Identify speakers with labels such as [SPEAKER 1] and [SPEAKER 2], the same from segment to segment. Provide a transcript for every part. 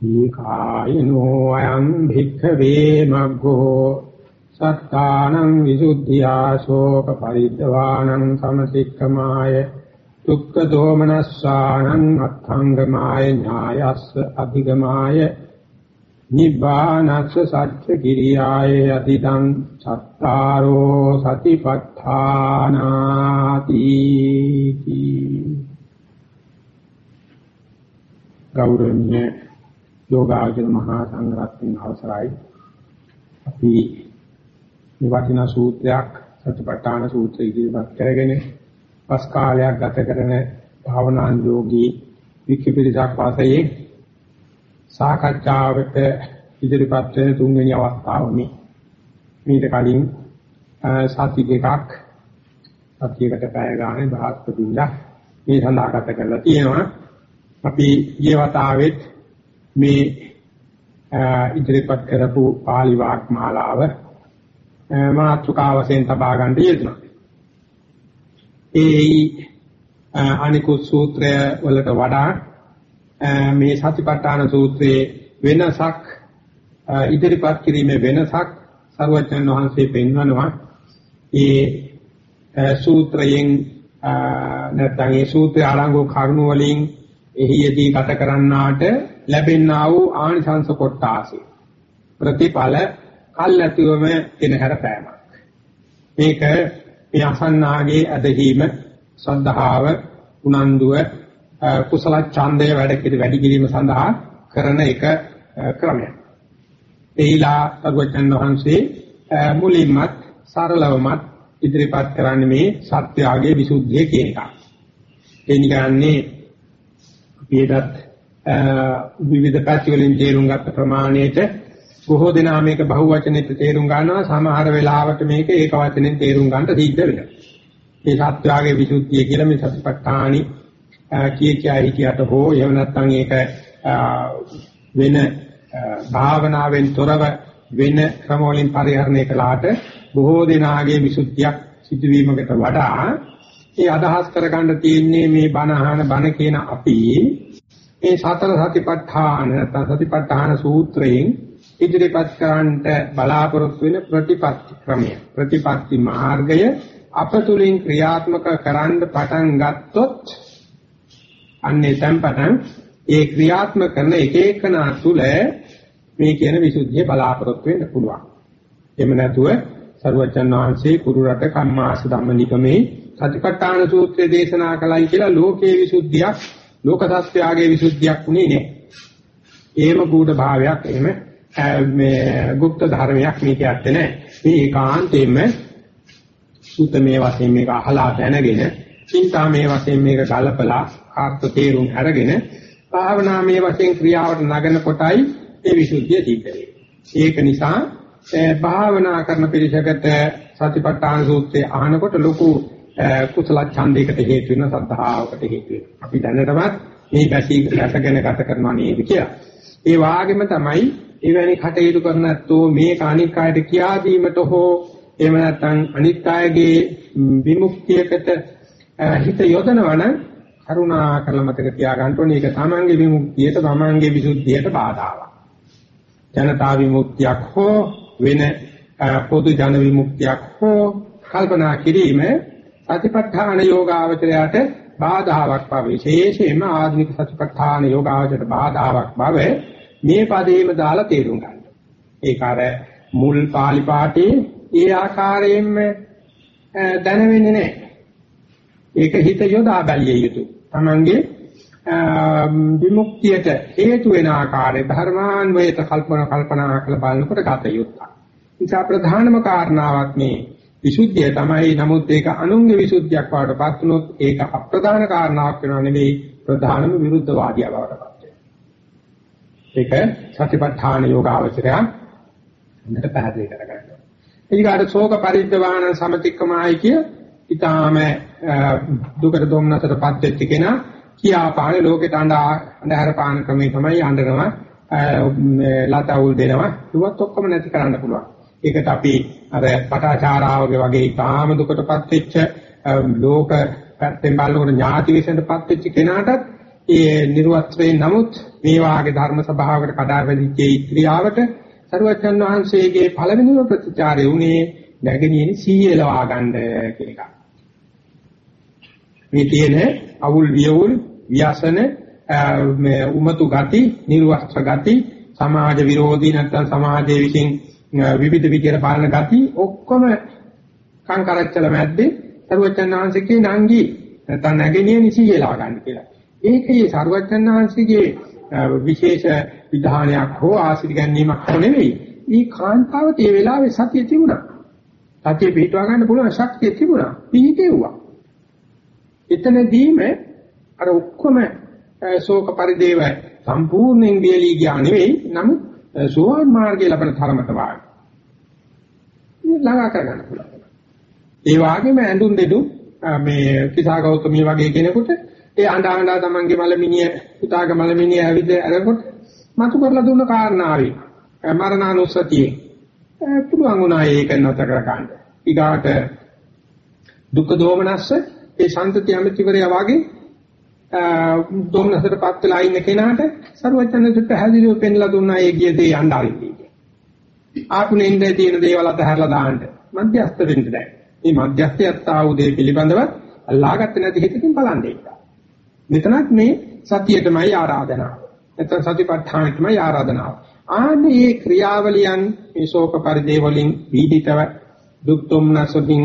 [SPEAKER 1] ඊකායනෝ අයං භික්ඛවේ මග්ගෝ සත්තානං විසුද්ධියා ශෝක පරිද්දවානං සමසික්කමාය දුක්ඛ දෝමනස්සානං අත්ථංගමාය ඥායස්ස අධිගමාය නිබ්බානස්ස සත්‍ය කිරියාය අතිතං සත්තාරෝ සතිපට්ඨානාති ගෞරවණීය යෝගාචර මහා සංඝරත්නයන් අවසරයි. අපි මේ වටිනා සූත්‍රයක් සතිපට්ඨාන සූත්‍රය ඉදිරිපත් කරගෙන පස් කාලයක් ගත කරන භාවනා යෝගී විකිපිරිසක් වාසයේ සාකච්ඡාවට ඉදිරිපත් වෙන තුන්වෙනි අවස්ථාව මේ මීට කලින් සති දෙකක් සතියකට පැය ගානේ බ්‍රහස්පතින්දා මේ සඳහා ගත කරලා තියෙනවා. අපි ඊ වතාවෙත් මේ ඉදිරිපත් කරපු පාලි වාග්මාලාව මාතෘකා වශයෙන් තබා ගන්න යෙදුණා. ඒ අනිකුත් සූත්‍රය වලට වඩා මේ සතිපට්ඨාන සූත්‍රයේ වෙනසක් ඉදිරිපත් කිරීමේ වෙනසක් සර්වඥන් වහන්සේ පෙන්වනවා. ඒ සූත්‍රයෙන් නැත්නම් ඒ සූත්‍රය ආරංගෝ කරුණු වලින් එහිදී ගත කරන්නාට ලැබෙනා වූ ආනිසංස කොටාසි ප්‍රතිඵල කල්ැතුවම කෙනහැර පෑමක්. මේක මේ අසන්නාගේ අධහිම සද්ධාව උනන්දුව කුසල ඡන්දය වැඩ කිරි වැඩි කිරීම සඳහා කරන එක ක්‍රමයක්. එහිලා සර්වචන් වහන්සේ මුලින්මත් සරලවමත් ඉදිරිපත් කරන්නේ මේ සත්‍යාගයේ විසුද්ධිය කියන එක. ඒ නිකන්නේ පිටත් විවිධ පැති වලින් තේරුම් ගත්ත ප්‍රමාණයට බොහෝ දෙනා මේක බහුවචනෙත් තේරුම් ගන්නවා සමහර වෙලාවට මේක ඒක වචනෙන් තේරුම් ගන්නට සිද්ධ වෙනවා. මේ සත්‍යාගයේ විසුද්ධිය කියලා මේ සතිපට්ඨානි කිය කියා හිටියට හෝ එහෙම නැත්නම් ඒක වෙන භාවනාවෙන් තොරව වෙන ක්‍රම වලින් පරිහරණය කළාට බොහෝ දෙනාගේ විසුද්ධියක් සිදුවීමකට වඩා ඒ අදහස් කරගන්න තියෙන්නේ මේ බණ අහන බණ කියන අපි මේ සතර සතිපට්ඨාන නැත්නම් සතිපට්ඨාන සූත්‍රයෙන් ඉදිරිපත් කරන්නට බලාපොරොත්තු වෙන ප්‍රතිපත්ති ක්‍රමය ප්‍රතිපත්ති මාර්ගය අපතුලින් ක්‍රියාත්මක කරන්න පටන් ගත්තොත් අන්නේ tempatan ඒ ක්‍රියාත්මක කරන එක එකනා තුල මේ කියන විසුද්ධිය බලාපොරොත්තු වෙන්න පුළුවන්. එහෙම නැතුව සරුවචන් වහන්සේ කුරු රට කම්මාස ධම්මනිකමේ සතිපට්ඨාන සූත්‍රය දේශනා කළයි කියලා ලෝකේ විසුද්ධියක් ලෝක සත්‍යයේ විසුද්ධියක් උනේ නෑ. ඒම ගුඪ භාවයක් එහෙම මේ গুপ্ত ධර්මයක් මේක ඇත්තේ නෑ. මේ ඒකාන්තයෙන්ම සූතමේ වශයෙන් මේක අහලා දැනගෙන චින්තාමේ වශයෙන් මේක ගලපලා ආත්ම තේරුම් අරගෙන භාවනාමේ වශයෙන් ක්‍රියාවට නගන කොටයි ඒ විසුද්ධිය සිද්ධ ඒක නිසා භාවනා කරන පිළිසකට සතිපට්ඨාන සූත්‍රය අහනකොට ලොකු කුසල ඡන්දයකට හේතු වෙන සද්ධාවකට හේතු වෙනවා. අපි දැනටමත් මේ පැසී රැකගෙන ගත කරනවා නේද කියලා. ඒ වාගෙම තමයි එවැනි කටයුතු කරන ඇත්තෝ මේ කාණික කායට කියා දීමට හෝ එහෙම නැත්නම් අනිත් අයගේ විමුක්තියකට හිත යොදනවන කරුණා කරලා මතක තියාගන්න ඕනේ ඒක තමන්ගේ විමුක්තියට තමන්ගේ විසුද්ධියට බාධාවක්. ජනතා විමුක්තියක් හෝ වෙන පොදු ජන විමුක්තියක් හෝ කල්පනා කිරීම සතිපට්ඨාන යෝගාවචරයට බාධාවක් බව විශේෂයෙන්ම ආධුනික සතිපට්ඨාන යෝගාවචරයට බාධාවක් බව මේ පදේම දාලා තේරුම් ගන්න. ඒක අර මුල් පාලි පාඨයේ ඒ ආකාරයෙන්ම දැනෙන්නේ නැහැ. ඒක හිත යොදා බැලිය යුතුයි. Tamange විමුක්තියට හේතු වෙන ආකාරයේ ධර්මාන්වයට කල්පනා කල්පනා කරලා බලනකොට ගත යුතුයි. නිසා ප්‍රධානම කාරණාවක් මේ විසුද්ධිය තමයි නමුත් ඒක අනුන්ගේ විසුද්ධියක් වඩටපත් වුණොත් ඒක අප්‍රධාන කාරණාවක් වෙනව නෙවෙයි ප්‍රධානම විරුද්ධවාදියා බවටපත් වෙනවා. ඒක සතිපට්ඨාන යෝගාවචරය හොඳට පැහැදිලි කරගන්නවා. ඊගාට ශෝක පරිද්දවාන සමතික්කමයි කිය ඊටාම දුකට දුම්නසටපත් වෙච්ච කෙනා කියා පාන ලෝකෙට අඳහර පාන ක්‍රමේ තමයි අඬනවා ලතවුල් දෙනවා ඒවත් ඔක්කොම නැති කරන්න පුළුවන්. ඒකට අපි අර පටාචාරාවගේ වගේ ඊටාම දුකටපත් වෙච්ච ලෝක පැත්තෙන් බලනකොට ඥාති විශ්ෙන්ටපත් වෙච්ච කෙනාටත් ඒ නිර්වස්ත්‍රේ නමුත් මේ වාගේ ධර්ම සභාවකට කඩා වැදිච්ච ක්‍රියාවට සරුවචන් වහන්සේගේ පළවෙනිම ප්‍රතිචාරය උනේ නැගෙනියනි සීයලවා ගන්න කියන එක. මේ තියෙන අවුල් වියවුල් ව්‍යසන මේ උමතු ගති, නිර්වස්ත්‍ර ගති, සමාජ විරෝධී නැත්නම් සමාජයේ විසින් විවිධ විදියට පාලන ගති ඔක්කොම කංකරච්චල මැද්දේ සරුවචන් වහන්සේගේ නංගි නැත්නම් නැගෙනියනි සීයලවා ගන්න කියලා. ඒකේ සරුවචන් වහන්සේගේ විශේෂ විධානයක් හෝ ආශිර්වාද ගැනීමක් නෙවෙයි. මේ කාන්තාවට ඒ වෙලාවේ සතිය තිබුණා. සතිය පිටවා ගන්න පුළුවන් ශක්තිය තිබුණා. පිහිටෙව්වා. එතනදීම අර ඔක්කොම ශෝක පරිදේව සම්පූර්ණයෙන් බියලී ගියා නෙවෙයි. නමුත් සෝවාන් මාර්ගය ලබන තරමට වාගේ. ළඟා කරගන්න පුළුවන්. ඒ වගේම ඇඳුම් දෙඩු මේ කිසා ගෞතමී වගේ කෙනෙකුට ඒ අඬා අඬා තමන්ගේ මලමිනිය පුතාගේ මලමිනිය ඇවිද අරකොට මතු කරලා දුන්න කාරණාවේ මරණානුස්සතියේ පුළුවන් වුණා ඒක නැතර කර ගන්න. ඊගාට දුක්ඛ දෝමනස්ස ඒ සම්තති අමිතිවරය වගේ දෝමනසටපත් වෙලා ඉන්න කෙනාට ਸਰවඥන්ට පැහැදිලිව පෙන්ලා දුන්නා ඒ ගිය දේ යණ්ඩාරින්නේ. ආකුණෙන්ද තියෙන දේවල් අතහැරලා දාන්න. මධ්‍යස්ත වෙන්න බෑ. මේ මධ්‍යස්ථයත් ආ උදේ පිළිබඳව අල්ලාගත්තේ නැති හිතකින් බලන්නේ. මෙතනත් මේ සතියටමයි ආරාධනාව. නැත්නම් සතිපට්ඨානෙටමයි ආරාධනාව. ආන්නේ මේ ක්‍රියාවලියන් මේ ශෝක පරිදේ වලින් පීඩිතව දුක් දුම්නසකින්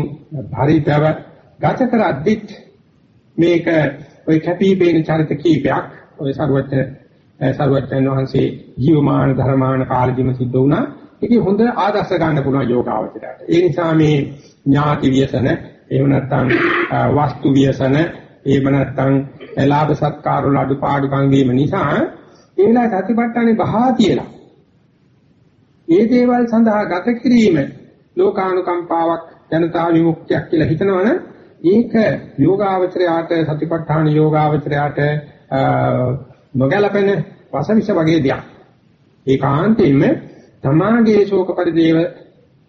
[SPEAKER 1] භරිතව ගත කරද්දිත් මේක ඔය කැපිපේන චරිත කීපයක් ඔය සර්වත්‍ය සර්වත්‍යන් වහන්සේ ජීවමාන ධර්මාන කාලෙදිම සිද්ධ වුණා. ඒකේ හොඳ ආදර්ශ ගන්න පුළුවන් යෝගාවචරයට. ඒ නිසා මේ ඥාති ව්‍යසන එහෙම නැත්නම් වස්තු ව්‍යසන එහෙම නැත්නම් ලාභ සත්කාර වල අඩුපාඩුකම් වීම නිසා ඒ වෙලාවේ සතිපට්ඨානේ බහා තියලා ඒ දේවල් සඳහා ගත කිරීම ලෝකානුකම්පාවක් ජනතා විමුක්තියක් කියලා හිතනවනේ ඒක යෝගාවචරයාට සතිපට්ඨාන යෝගාවචරයාට නොගැලපෙන වසවිස වගේ දෙයක්. ඒකාන්තයෙන්ම තමාගේ ශෝක පරිදේව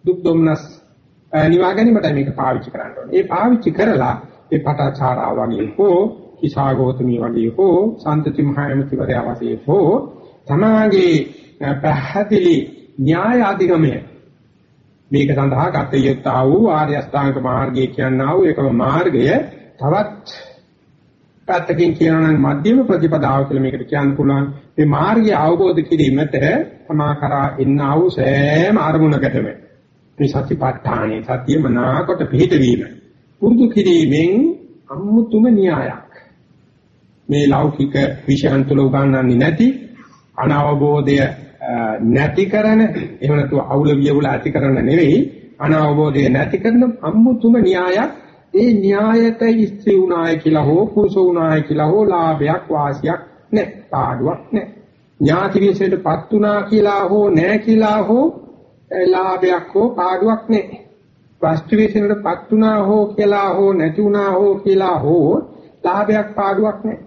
[SPEAKER 1] දුක් දුම්නස් නිවා ගැනීමට මේක පාවිච්චි කරන්න ඕනේ. ඒ පාවිච්චි කරලා ඒ පටාචාරා වගේ හෝ කිසాగෞතමී වගේ හෝ සම්තති මහයමතිවරයා වගේ හෝ තමාගේ පැහැදිලි න්‍යාය අධිගමය මේක සඳහා ගත යුත්තා වූ ආර්ය අෂ්ටාංග මාර්ගය කියනා වූ එකම මාර්ගය තවත් පැත්තකින් කියනවා නම් මධ්‍යම ප්‍රතිපදාව කියලා මේකට කියන්න පුළුවන්. මේ මාර්ගය අවබෝධ කිරීමට සමාකරා එන්නා වූ සෑම අරමුණකටම. මේ සතිපට්ඨානේ සතිය මනාකොට පිළිපෙවීම පුරුදු කිරීමෙන් අමුතුම න්‍යායක්. මේ ලෞකික විෂයන් තුල උගන්වන්නේ නැති අනවබෝධය නැති කරන එහෙම නැතු අවුල වියවුල ඇති කරන නෙවෙයි අනවබෝධය නැති කරන අමුතුම න්‍යායක් ඒ න්‍යායට ස්ත්‍රී උනාය කියලා හෝ පුරුෂ උනාය කියලා හෝ ලාභයක් වාසියක් නැහැ පාඩුවක් නැහැ. ඥාති විශේෂයටපත් උනා කියලා හෝ නැහැ කියලා හෝ ලාභයක් හෝ පාඩුවක් නැහැ. වස්තු විශේෂයටපත් උනා හෝ කියලා හෝ නැති උනා හෝ කියලා හෝ ලාභයක් පාඩුවක් නැහැ.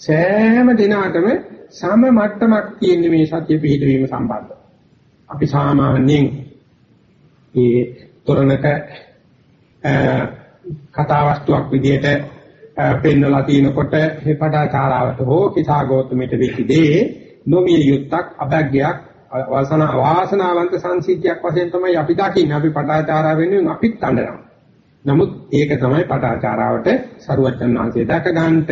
[SPEAKER 1] සෑම දිනකටම සම මට්ටමක් තියෙන මේ සත්‍ය පිළිවීම සම්බන්ධ. අපි සාමාන්‍යයෙන් මේ තොරණක කතා වස්තුවක් විදිහට පෙන්වලා තිනකොට හේපඩාචාරාවට හෝ කිසాగෝතමෙට වෙච්ච දේ නොමිය යුක්තක් අභග්යක් වාසන වාසනාවන්ත සංසිද්ධියක් වශයෙන් තමයි අපි දකින්නේ අපි පටාචාරා වෙනුවෙන් අපිත් අඬනවා නමුත් ඒක තමයි පටාචාරාවට සරුවචන් වහන්සේ දැක ගන්නට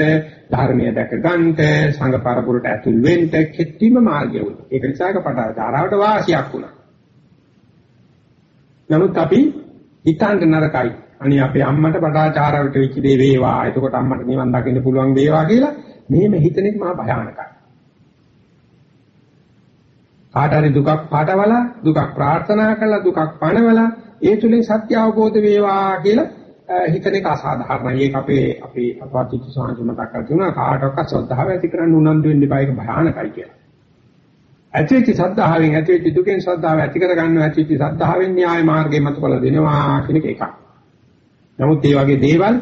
[SPEAKER 1] ධර්මය දැක ගන්නට සංඝ පරපුරට ඇතුල් වෙන්න කෙටිම මාර්ගය වුණා. ඒක නිසා ඒක පටාචාරාවට වාසියක් වුණා. නමුත් අපි හිතන්න නරකයි. අනේ අපේ අම්මට පටාචාරාවට වෙච්ච දේ වේවා. එතකොට අම්මට නිවන් දකින්න පුළුවන් වේවා කියලා මෙහෙම හිතන එක මහා භයානකයි. කාට හරි දුකක් පාඩවලා දුකක් ප්‍රාර්ථනා කළා දුකක් පණවලා ඒ තුලින් සත්‍ය අවබෝධ වේවා කියලා හිතන එක අසාධාරණයි. ඒක අපේ අපේ අපවාදිත සාංශ මතක් කරලා කාටවත් ශ්‍රද්ධාව ඇති කරන්න උනන්දු වෙන්න එපා ඒක භයානකයි කියලා. ඇතිවෙච්ච සද්ධාවෙන් ඇතිවෙච්ච දුකෙන් සද්ධාව ඇති කර ගන්න ඇතිවෙච්ච සද්ධාවෙන් න්‍යාය මාර්ගය මත කළ දෙනවා කියන එක එකක්. නමුත් මේ වගේ දේවල්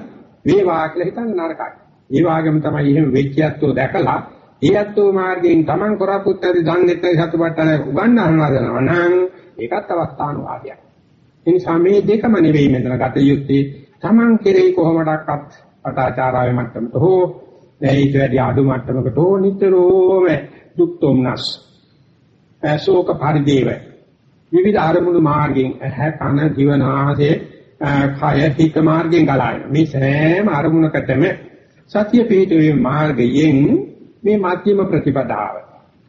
[SPEAKER 1] වේවා කියලා හිතන්න නරකයි. ඒ වගේම තමයි එහෙම වෙච්ච යත්තෝ දැකලා ඒ යත්තෝ මාර්ගයෙන් Taman කරපුත් ඇති දන්නේ නැති සතුටටන උගන්වනවා දනවා නම් ඒකත් අවස්ථානුවාදයක්. ඒ නිසා මේ දෙකම නෙවෙයි මෙතන ගත යුත්තේ. Taman කෙරෙහි කොහොමඩක්වත් පටාචාරාවේ මට්ටමට හෝ ඊට වැඩි අඩු මට්ටමකට හෝ නිතරම දුක් තොම්නස්. ශෝක පරිදේව. විවිධ අරමුණු මාර්ගයෙන් ඇහැ කන දිව නාසය කය හිත මාර්ගයෙන් ගලායන මේ සෑම අරමුණකටම සතිය පිහිටුවේ මාර්ගයෙන් මේ මධ්‍යම ප්‍රතිපදාව.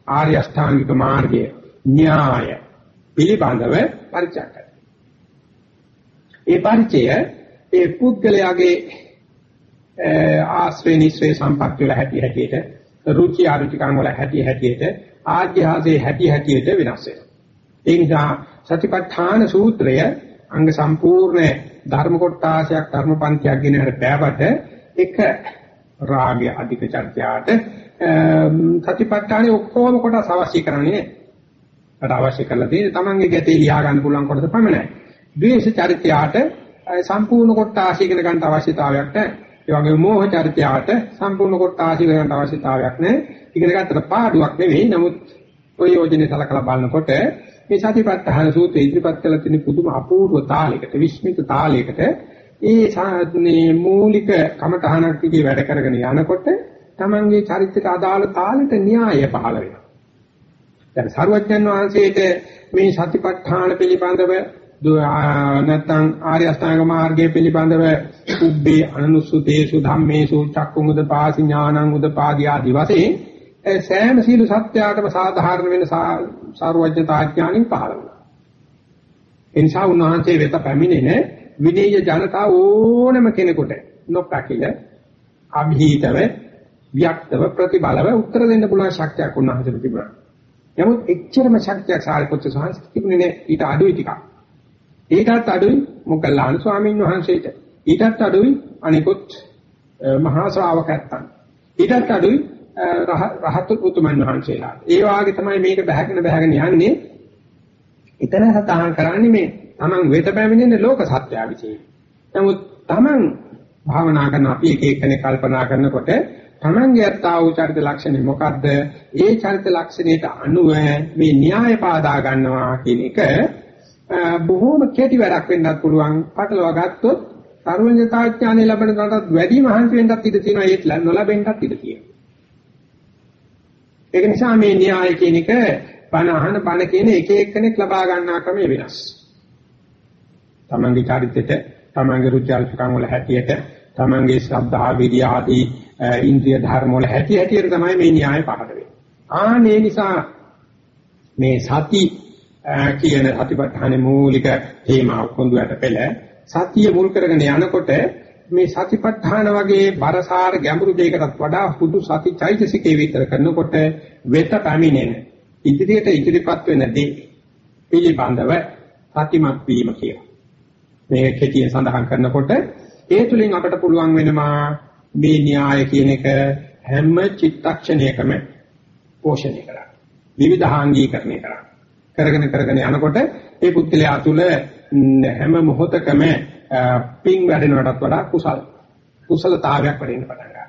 [SPEAKER 1] ආර්ය අෂ්ටාංගික මාර්ගය න්‍යාය පිළිබඳව පරිචය ඒ පරිචය ඒ පුද්ගලයාගේ ආශ්‍රේ නිස්සේ සම්පත් වල හැටි හැටියට රුචි අරුචිකම් වල හැටි හැටියට ආධ්‍යාසයේ හැටි හැටියට වෙනස් වෙනවා. ඒ නිසා සතිපට්ඨාන සූත්‍රය අංග සම්පූර්ණ ධර්ම කොටාසයක් ධර්මපන්තියක් ගෙන හර පෑවට එක රාගය අධික චර්යාට සතිපට්ඨානේ ඔක්කොම කොටස් අවශ්‍ය කරන්නේ නැහැ. අවශ්‍ය කරලා තියෙන්නේ තමන්ගේ ගැටේ ලියා ගන්න පුළුවන් කොටස පමණයි. ද්වේෂ චරිතයට සම්පූර්ණ කොටස ඉගෙන ගන්න අවශ්‍යතාවයක් නැහැ. ඒ වගේම මෝහ චරිතයට සම්පූර්ණ කොටස ඉගෙන ගන්න අවශ්‍යතාවයක් නැහැ. ඉගෙන ගන්නට පාඩුවක් නෙවෙයි. නමුත් ප්‍රයෝජනේ සලකලා බලනකොට මේ සතිපට්ඨාන සූත්‍රය ඉදිරිපත් කළ තියෙන පුදුම අපූර්ව තාලයකට විස්මිත තාලයකට ඒ සාධනේ මූලික කමඨහනක් දිගේ වැඩ කරගෙන යනකොට තමන්ගේ චරිතයට අදාළ තාලෙට න්‍යාය පහළ වෙනවා. දැන් සරුවඥන් වහන්සේට මේ සතිපට්ඨාන පිළිබඳව නැත්නම් ආර්ය අෂ්ටාංග මාර්ගය පිළිබඳව උබ්බේ අනුසුතේසු ධම්මේසු චක්කුං උදපාසි ඥානං උදපාදී ආදි වශයෙන් සෑම සීල සත්‍යයටම සාධාරණ වෙන සාරවත්‍යතා ඥානින් පහළ වුණා. එනිසා උන්වහන්සේ වෙත පැමිණෙන විනීය ජනතාව ඕනම කෙනෙකුට නොපැකිල අභීතව ව්‍යක්තව ප්‍රතිබලව උත්තර දෙන්න පුළුවන් ශක්තියක් උන්වහන්සේට තිබුණා. නමුත් එච්චරම ශක්තියක් සාරිපුත්‍ර සාංශ තිබුණේ නෑ ඊට අඩුයි ටිකක්. ඊටත් අඩුයි මොග්ගල්ලාන ස්වාමීන් වහන්සේට. ඊටත් අඩුයි අනිකුත් මහා ශ්‍රාවකයන්. ඊටත් අඩුයි රහත් උතුමන් වහන්සේලා. ඒ වාගේ තමයි මේක බහගෙන බහගෙන යන්නේ. ඊතර සතහන් කරන්නේ මේ Taman වෙත පැමිණෙන ලෝක සත්‍යය විශ්ේ. නමුත් Taman භාවනා කරන අපි එක එකනේ කල්පනා කරනකොට Tamanගේ අත්තා වූ චරිත ලක්ෂණය මොකද්ද? ඒ චරිත ලක්ෂණයට අනුව මේ න්‍යාය පාදා ගන්නවා කියන එක බොහෝම කෙටි වැඩක් වෙන්නත් පුළුවන්. පටලවා ගත්තොත් සර්වඥතාඥානෙ ලැබෙන තරමට වැඩි මහන්සි වෙන්නත් ඉඩ තියෙනවා ඒත් නොලැබෙන්නත් ඉඩ තියෙනවා. ඒක නිසා මේ න්‍යාය කියන එක බණ අහන බණ කියන එක එක්කෙනෙක් ලබා ගන්නා ක්‍රමය වෙනස්. තමන්ගේ චරිතෙට, තමන්ගේ රුචි අරුචිකම් වල හැටියට, තමන්ගේ ශ්‍රද්ධා විරිය ආදී ඉන්ද්‍රිය ධර්ම වල හැටි හැටියට තමයි මේ න්‍යාය පහළ වෙන්නේ. ආනේ නිසා මේ සති කියන අතිපට්ඨානේ මූලික හේමාව කොඳුයට පෙළ සතිය මුල් කරගෙන යනකොට මේ සතිපට්ඨාන වගේ බරසාර ගැඹුරු දෙයකටත් වඩා හුදු සති චෛතසිකේ විතර කරනකොට වෙත පැමිණෙන ඉදිරියට ඉදිරිපත් වෙන දේ පිළිබඳව සතිමත් වීම කියලා. මේ කෙටියෙන් සඳහන් කරනකොට ඒ තුලින් අපට පුළුවන් වෙනවා මේ න්‍යාය කියන එක හැම චිත්තක්ෂණයකම පෝෂණය කරන්න. විවිධාංගීකරණය කරන්න. කරගෙන කරගෙන යනකොට ඒ පුද්ගලයා තුළ හැම මොහොතකම පින් වැඩෙනවටත් වඩා කුසල කුසලතාවයක් වැඩෙන්න පටන් ගන්නවා.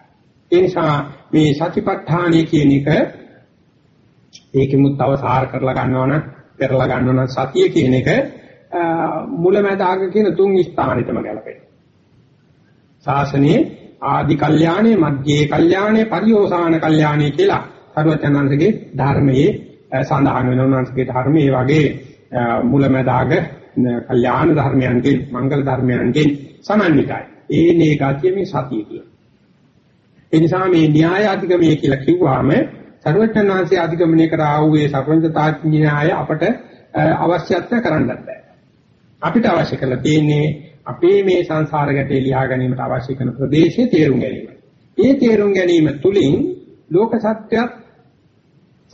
[SPEAKER 1] ඒ නිසා මේ සතිපට්ඨානය කියන එක ඒකෙමුත් තව සාර කරලා ගන්නවා නම් පෙරලා ගන්නවා නම් සතිය කියන එක මුලැමැදාග කියන තුන් ස්ථානෙටම ගැලපෙනවා. ශාසනයේ ආදි කල්යාණේ මධ්‍යේ කල්යාණේ පරිෝසాన කල්යාණේ කියලා සරුවචනන්සේගේ ධර්මයේ සඳහන් වෙන උන්වහන්සේගේ ධර්මයේ වගේ මුලැමැදාග කල්යාණ ධර්මයන්ගෙන් මංගල ධර්මයන්ගෙන් සමන්විතයි. ඒ නේ ගතිය මේ සතිය කියන්නේ. ඒ නිසා මේ න්‍යාය අධිගමනය කියලා කිව්වහම සර්වඥාන්සේ අධිගමනය කරා වූ ඒ සර්වඥතා න්‍යාය අපට අවශ්‍යත්ව කරන්නත් බෑ. අපිට අවශ්‍ය කරලා තියෙන්නේ අපේ මේ සංසාර ගැටේ ලියා ගැනීමට අවශ්‍ය කරන ප්‍රදේශයේ තේරුම් ගැනීම. ඒ තේරුම් ගැනීම තුළින් ලෝක සත්‍යයක්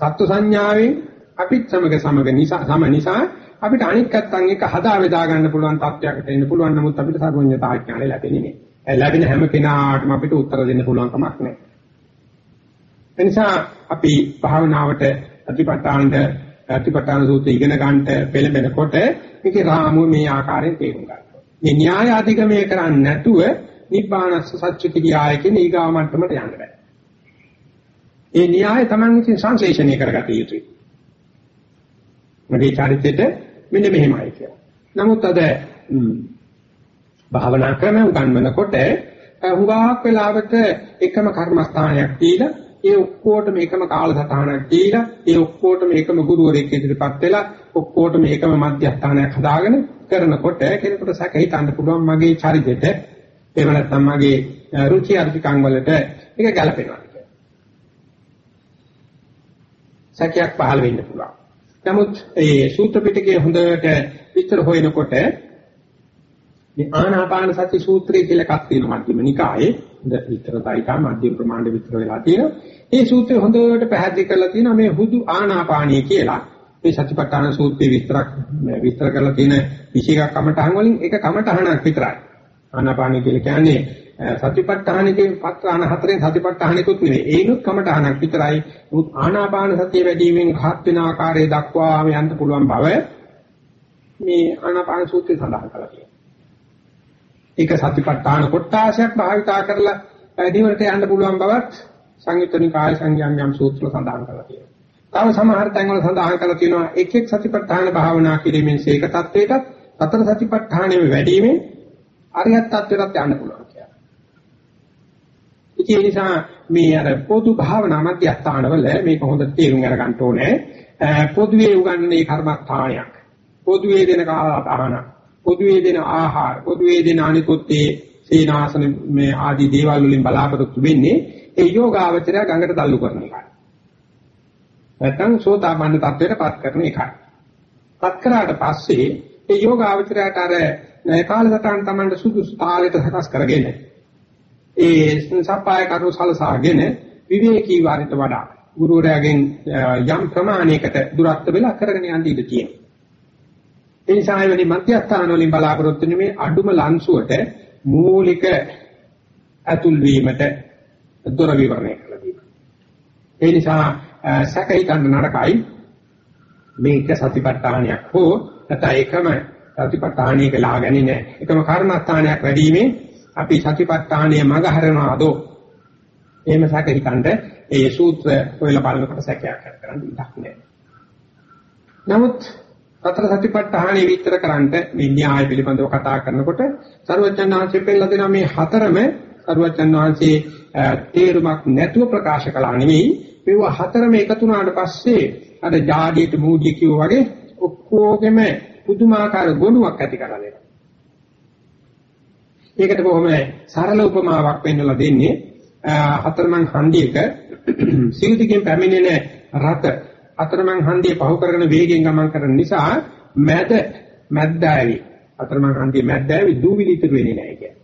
[SPEAKER 1] සත්ව සංඥාවෙන් අපිත් සමග සමග නිසා සම නිසා අපිට අනික් පැත්තන් එක හදා වේදා ගන්න පුළුවන් තත්ත්වයකට එන්න පුළුවන් නමුත් අපිට සර්වඥතා ඥානය ලැබෙන්නේ නැහැ. ලැබෙන හැම කෙනාටම අපිට උත්තර දෙන්න පුළුවන් කමක් නැහැ. එනිසා අපි භාවනාවට සතිපට්ඨානද සතිපට්ඨාන සූත්‍රය ඉගෙන ගන්නට පෙළඹෙනකොට මේකේ රාමුව මේ ආකාරයෙන් තේරුම් ගන්නවා. මේ න්‍යාය අධිගමනය කරන්නේ නැතුව නිබ්බානස්ස සත්‍ය කියාය කියන ඊගාව මට්ටමට යන්න බෑ. ඒ න්‍යාය Taman විසින් සංශ්ලේෂණය කරගත යුතුයි. මගේ චරිතෙට මෙන්න මෙහෙමයි කියලා. නමුත් අද භාවනා ක්‍රම උගන්වනකොට හුඟක් වෙලාවට එකම කර්මස්ථානයක් දීලා ඒ ඔක්කොටම එකම කාලසටහනක් දීලා ඒ ඔක්කොටම එකම ගුරුවරයෙක් ඉදිරිපත් වෙලා ඔක්කොටම එකම මධ්‍යස්ථානයක් හදාගෙන කරනකොට කෙනෙකුට සැක හිතන්න පුළුවන් මගේ චරිතෙට එහෙම නැත්නම් මගේ රුචි අරුචිකම් වලට ඒක ගැලපෙනවා සැකයක් පහළ වෙන්න පුළුවන්. නමුත් ඒ සූත්‍ර පිටකයේ හොඳට විස්තර හොයනකොට මේ ආනාපාන සති සූත්‍රය කියලා එකක් තියෙනවා මධ්‍යම නිකායේ හොඳ විස්තරයිකා මධ්‍යම ප්‍රමාණය විස්තර වෙලා තියෙනවා. මේ සූත්‍රය හොඳට පැහැදිලි කරලා තියෙනවා මේ හුදු ආනාපානිය කියලා. මේ සතිපට්ඨාන සූත්‍රයේ විස්තරක් විස්තර කරලා තියෙන විශේෂ කමඨහන් වලින් එක කමඨහනක් විතරයි. ආනාපානිය කියලා කියන්නේ සතිපට්ඨානයේ පත්‍රාණ හතරෙන් සතිපට්ඨානෙකුත් නෙවෙයි. ඒනුත් කමඨහනක් විතරයි. උත් ආනාපාන සතිය වැඩිවීමෙන් හත් වෙන ආකාරයේ දක්වාම යන්න පුළුවන් බව මේ ආනාපාන සූත්‍රය සඳහන් කරලා තියෙනවා. ඒක සතිපට්ඨාන කොටාශයක් භාවිතා කරලා දිවරට යන්න පුළුවන් බවත් සංයුත්තනිකාය සංඥාම් යම් සූත්‍ර සඳහන් කරලා තියෙනවා. තව සමහර තැන්වල සඳහන් කරලා තියෙනවා එක් එක් සතිපට්ඨාන භාවනා කිරීමෙන් සීක තත්වයටත් සතර සතිපට්ඨානෙම වැඩිවීමෙන් අරියත් තත්වයට යන්න පුළුවන් කියලා. ඒ නිසා මේ අර පොදු භාවනා මධ්‍යස්ථානවල මේක හොඳ තේරුම් අරගන්න ඕනේ. පොදුවේ උගන්වන්නේ කර්මස්ථානයක්. පොදුවේ දෙන කාලාපහනක්. පොදුවේ දෙන ආහාර පොදුවේ දෙන අනිකුත් ඒ සීනාසන මේ ආදී දේවල් වලින් බලාපොරොත්තු වෙන්නේ ඒ යෝගාවචරය ගඟට තල්ලු කරන එකයි. නැත්නම් සෝතාපන්න තත්වයට පත් කරන එකයි. පත් කරාට පස්සේ ඒ යෝගාවචරයට අර කාලසටහන් Tamanට සුදුසු තාලෙට සකස් කරගෙන ඒ සප්පාය කරු සලසාගෙන විවේකී වාරිත වඩා ගුරුවරයාගෙන් යම් ප්‍රමාණයකට දුරත්ව වෙලා කරගෙන යන්න ඉඩ තියෙනවා. ඒ නිසා එවැනි මධ්‍යස්ථාන වලින් බලාපොරොත්තු වෙන්නේ අඩුම ලන්සුවට මූලික අතුල් වීමට දොර විවරණය කළ දීම. ඒ නිසා සැකයිතන නරකයි මේක සතිපට්ඨානයක් හෝ නැත්නම් එකම සතිපට්ඨානියක ලාගන්නේ නැහැ. එකම කර්මස්ථානයක් වැඩිීමේ අපි සතිපට්ඨානය මඟ හරනවාදෝ එහෙම සැකහිතනද ඒ සූත්‍ර ඔයලා බලනකොට සැකයක් කරන්න ඉඩක් නැහැ. නමුත් සතර සතිපට්ඨානෙ විස්තර කරන්නට මේ න්‍යාය පිළිබඳව කතා කරනකොට සරුවචන් වහන්සේ පෙන්නලා දෙනවා මේ හතරම සරුවචන් වහන්සේ තේරුමක් නැතුව ප්‍රකාශ කළා නෙවෙයි මේව හතරම එකතු වුණාට පස්සේ අර ජාඩියට මූඩිය කිව්වා වගේ ඔක්කොගෙම පුදුමාකාර ගුණයක් ඇති කරලා දෙනවා. ඒකට බොහොම සරල උපමාවක් පෙන්නලා දෙන්නේ හතරමං හන්දියක සිවිතිකින් පැමිණෙන රත අතරමං හන්දිය පහු කරගෙන වේගෙන් ගමන් කරන නිසා මැද මැද්දාවි අතරමං හන්දිය මැද්දාවි දූවිලි ඉතුරු වෙන්නේ නැහැ කියන්නේ.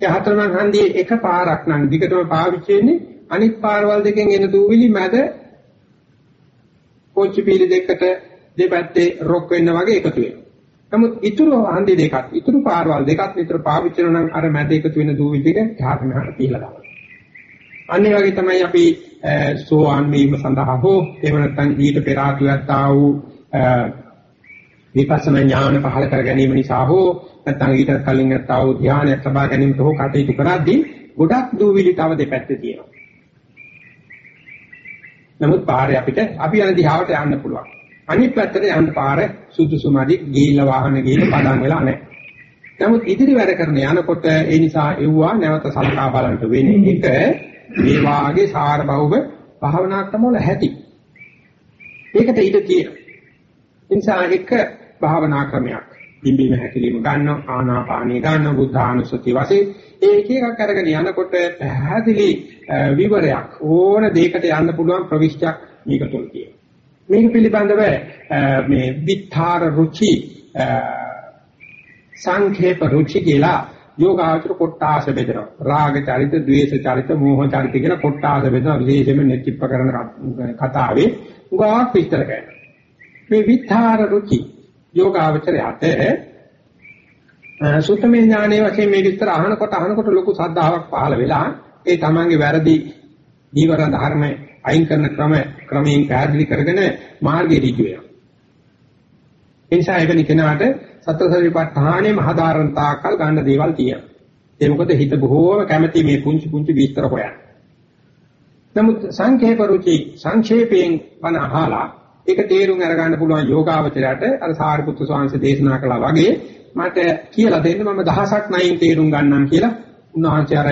[SPEAKER 1] ඒ අතරමං හන්දිය එක පාරක් නම් දිගටම පාවිච්චි වෙන්නේ අනිත් පාරවල් දෙකෙන් එන දූවිලි මැද පොච්චි පීලි දෙකට දෙපැත්තේ රොක් වෙන්න වගේ එකතු වෙනවා. නමුත් ඉතුරු හන්දිය දෙකක් ඉතුරු පාරවල් දෙකක් විතර පාවිච්චි කරන නම් අර මැද එකතු වෙන දූවිලි ටික එහාට මෙහාට පිහලා දානවා. අන්නේ වගේ තමයි අපි සෝවාන් වීම සඳහා හෝ එහෙම නැත්නම් ඊට පෙර ආතුයත්තා වූ විපස්සනා ඥාන පහළ කර ගැනීම නිසා හෝ නැත්නම් ඊට කලින් යත්තා වූ ධ්‍යානයක් ලබා ගැනීමට හෝ කටයුතු කරද්දී ගොඩක් දූවිලි තව දෙපැත්තේ තියෙනවා. නමුත් පාරේ අපිට අපි යන දිහාවට යන්න පුළුවන්. අනිත් පැත්තට යන්න පාර සුදුසුමදි ගිහිල්ලා වාහන ගිහිල්ලා පදන් වෙලා නැහැ. නමුත් ඉදිරි වැඩ කරන යනකොට ඒ නිසා එව්වා නැවත සලකා බලන්න වෙන්නේ එක මේ වාගේ සාර බහුව භාවනා ක්‍රමවල ඇති. ඒකට ඉඩ තියෙනවා. ඒ නිසා එක භාවනා ක්‍රමයක් බිම්බීම හැකිලිම ගන්න ආනාපානිය ගන්න බුද්ධානුස්සති වශයෙන් ඒක එකක් අරගෙන යනකොට පැහැදිලි විවරයක් ඕන දෙයකට යන්න පුළුවන් ප්‍රවිෂ්ඨයක් මේක තුල තියෙනවා. මේක පිළිබඳව මේ විත්තාර රුචි සංඛේප රුචි කියලා යෝගාචර කොට්ටාස බෙදනවා. රාග චරිත, ද්වේෂ චරිත, මෝහ චරිත කියලා කොට්ටාස බෙදනවා. විශේෂයෙන්ම නෙතිප්ප කරන කතාවේ උගාක් විස්තර කරනවා. මේ විතර රුචි යෝගාචරයට සුත්තමේ ඥානයේ වශයෙන් මේ විස්තර අහනකොට අහනකොට ලොකු සද්ධාාවක් පහළ වෙලා ඒ තමන්ගේ වැරදි දීවර ධර්ම අයින් කරන ක්‍රම ක්‍රමයෙන් පැහැදිලි කරගෙන මාර්ගයේ ඍජු වෙනවා. ඒ නිසා එවැනි කෙනාට සතර සතිපට්ඨානෙ මහදාරණ තාකල් ගන්න දේවල් තියෙනවා. ඒ මොකද හිත බොහෝම කැමැති මේ පුංචි පුංචි විස්තර හොයන්න. නමුත් සංඛේප රුචි සංක්ෂේපයෙන් වන අහලා ඒක තේරුම් අරගන්න පුළුවන් යෝගාවචරයට අර සාරිපුත්තු ස්වාමීන් දේශනා කළා වගේ මට කියලා දෙන්න මම දහසක් නයින් තේරුම් ගන්නම් කියලා උන්වහන්සේ අර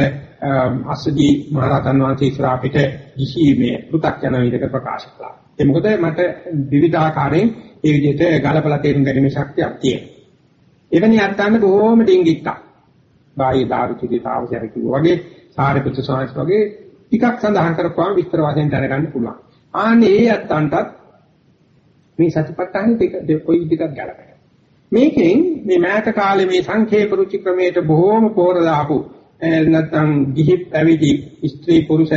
[SPEAKER 1] අස්සදී මහරහතන් වහන්සේ ඉස්සරහ පිට ගිහිීමේ පෘථග්ජන විදක ප්‍රකාශ කළා. ඒ මොකද මට විවිධාකාරයෙන් ඒ විදිහට ගලපලා තේරුම් ගැනීමේ ශක්තියක් තියෙනවා. එවැනි අත්යන් බොහෝම ඩිංගික්කා. බාහ්‍ය ධාරුචිතී තාවචර කිව්වා වගේ සාරිපුත්‍ර ස්වාමීන් වගේ ටිකක් සඳහන් කරපුවාම විස්තර වශයෙන් දැනගන්න පුළුවන්. ආන්නේ ඒ අත්යන්ටත් මේ සතිපට්ඨාන දෙක කොයි ටිකක් ගැලපෙනවා. මේකෙන් මේ මෑත කාලේ මේ සංඛේප රුචි ක්‍රමයට බොහෝම පෝර දාපු නැත්නම් ගිහි පැවිදි ස්ත්‍රී පුරුෂ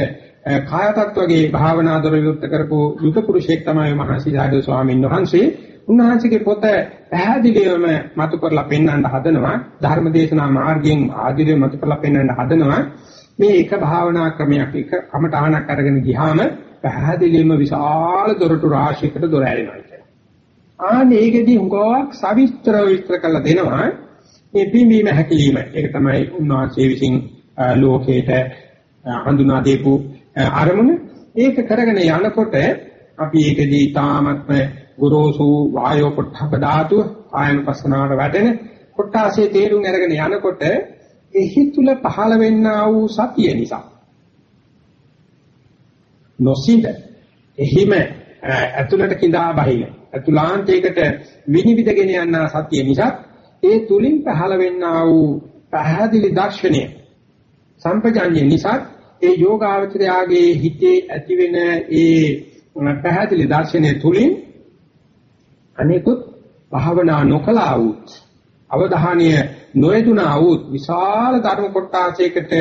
[SPEAKER 1] කායතත් වගේ භාවනා දොර විවෘත කරපු යුග පුරුෂයෙක් තමයි මහසිදාඩ ස්වාමීන් වහන්සේ. උන්වහන්සේගේ පොත පැහැදිලිවම මතු කරලා පෙන්වන්න හදනවා ධර්මදේශනා මාර්ගයෙන් ආදිරේ මතු කරලා පෙන්වන්න හදනවා මේ එක භාවනා ක්‍රමයක් එක කමඨාහනක් අරගෙන ගියාම පැහැදිලිවම විශාල දොරටු රාශියකට දොර ඇරෙනවා කියන්නේ. ආන්නේ ඒකදී හුඟක් සවිස්තර විස්තර කරලා දෙනවා මේ පිම්බීම හැකිලිම. ඒක තමයි උන්වහන්සේ විසින් ලෝකේට හඳුනා දෙපු අරමුණ ඒක කරගෙන යනකොට අපි ඒකදී තාමත්ම ගුරුසු වායෝ පොට්ටබ ධාතු ආයන පස්සනාවට වැටෙන කොටාසේ තේරුම් අරගෙන යනකොට එහි තුල පහළ වෙන්නා වූ සතිය නිසා නොසිඳ එහිම ඇතුළට කිඳා බහින ඇතුළාන්තයකට විනිවිදගෙන යන සතිය නිසා ඒ තුලින් පහළ වෙන්නා වූ පැහැදිලි දර්ශනය සම්පජාඤ්ඤය නිසා ඒ යෝගාවචරයාගේ හිතේ ඇතිවෙන ඒ පැහැදිලි දර්ශනය තුලින් අනිකුත් භාවනා නොකලා වූත් අවධානය නොයදුනා වූත් විශාල ධර්ම කොටාසයකට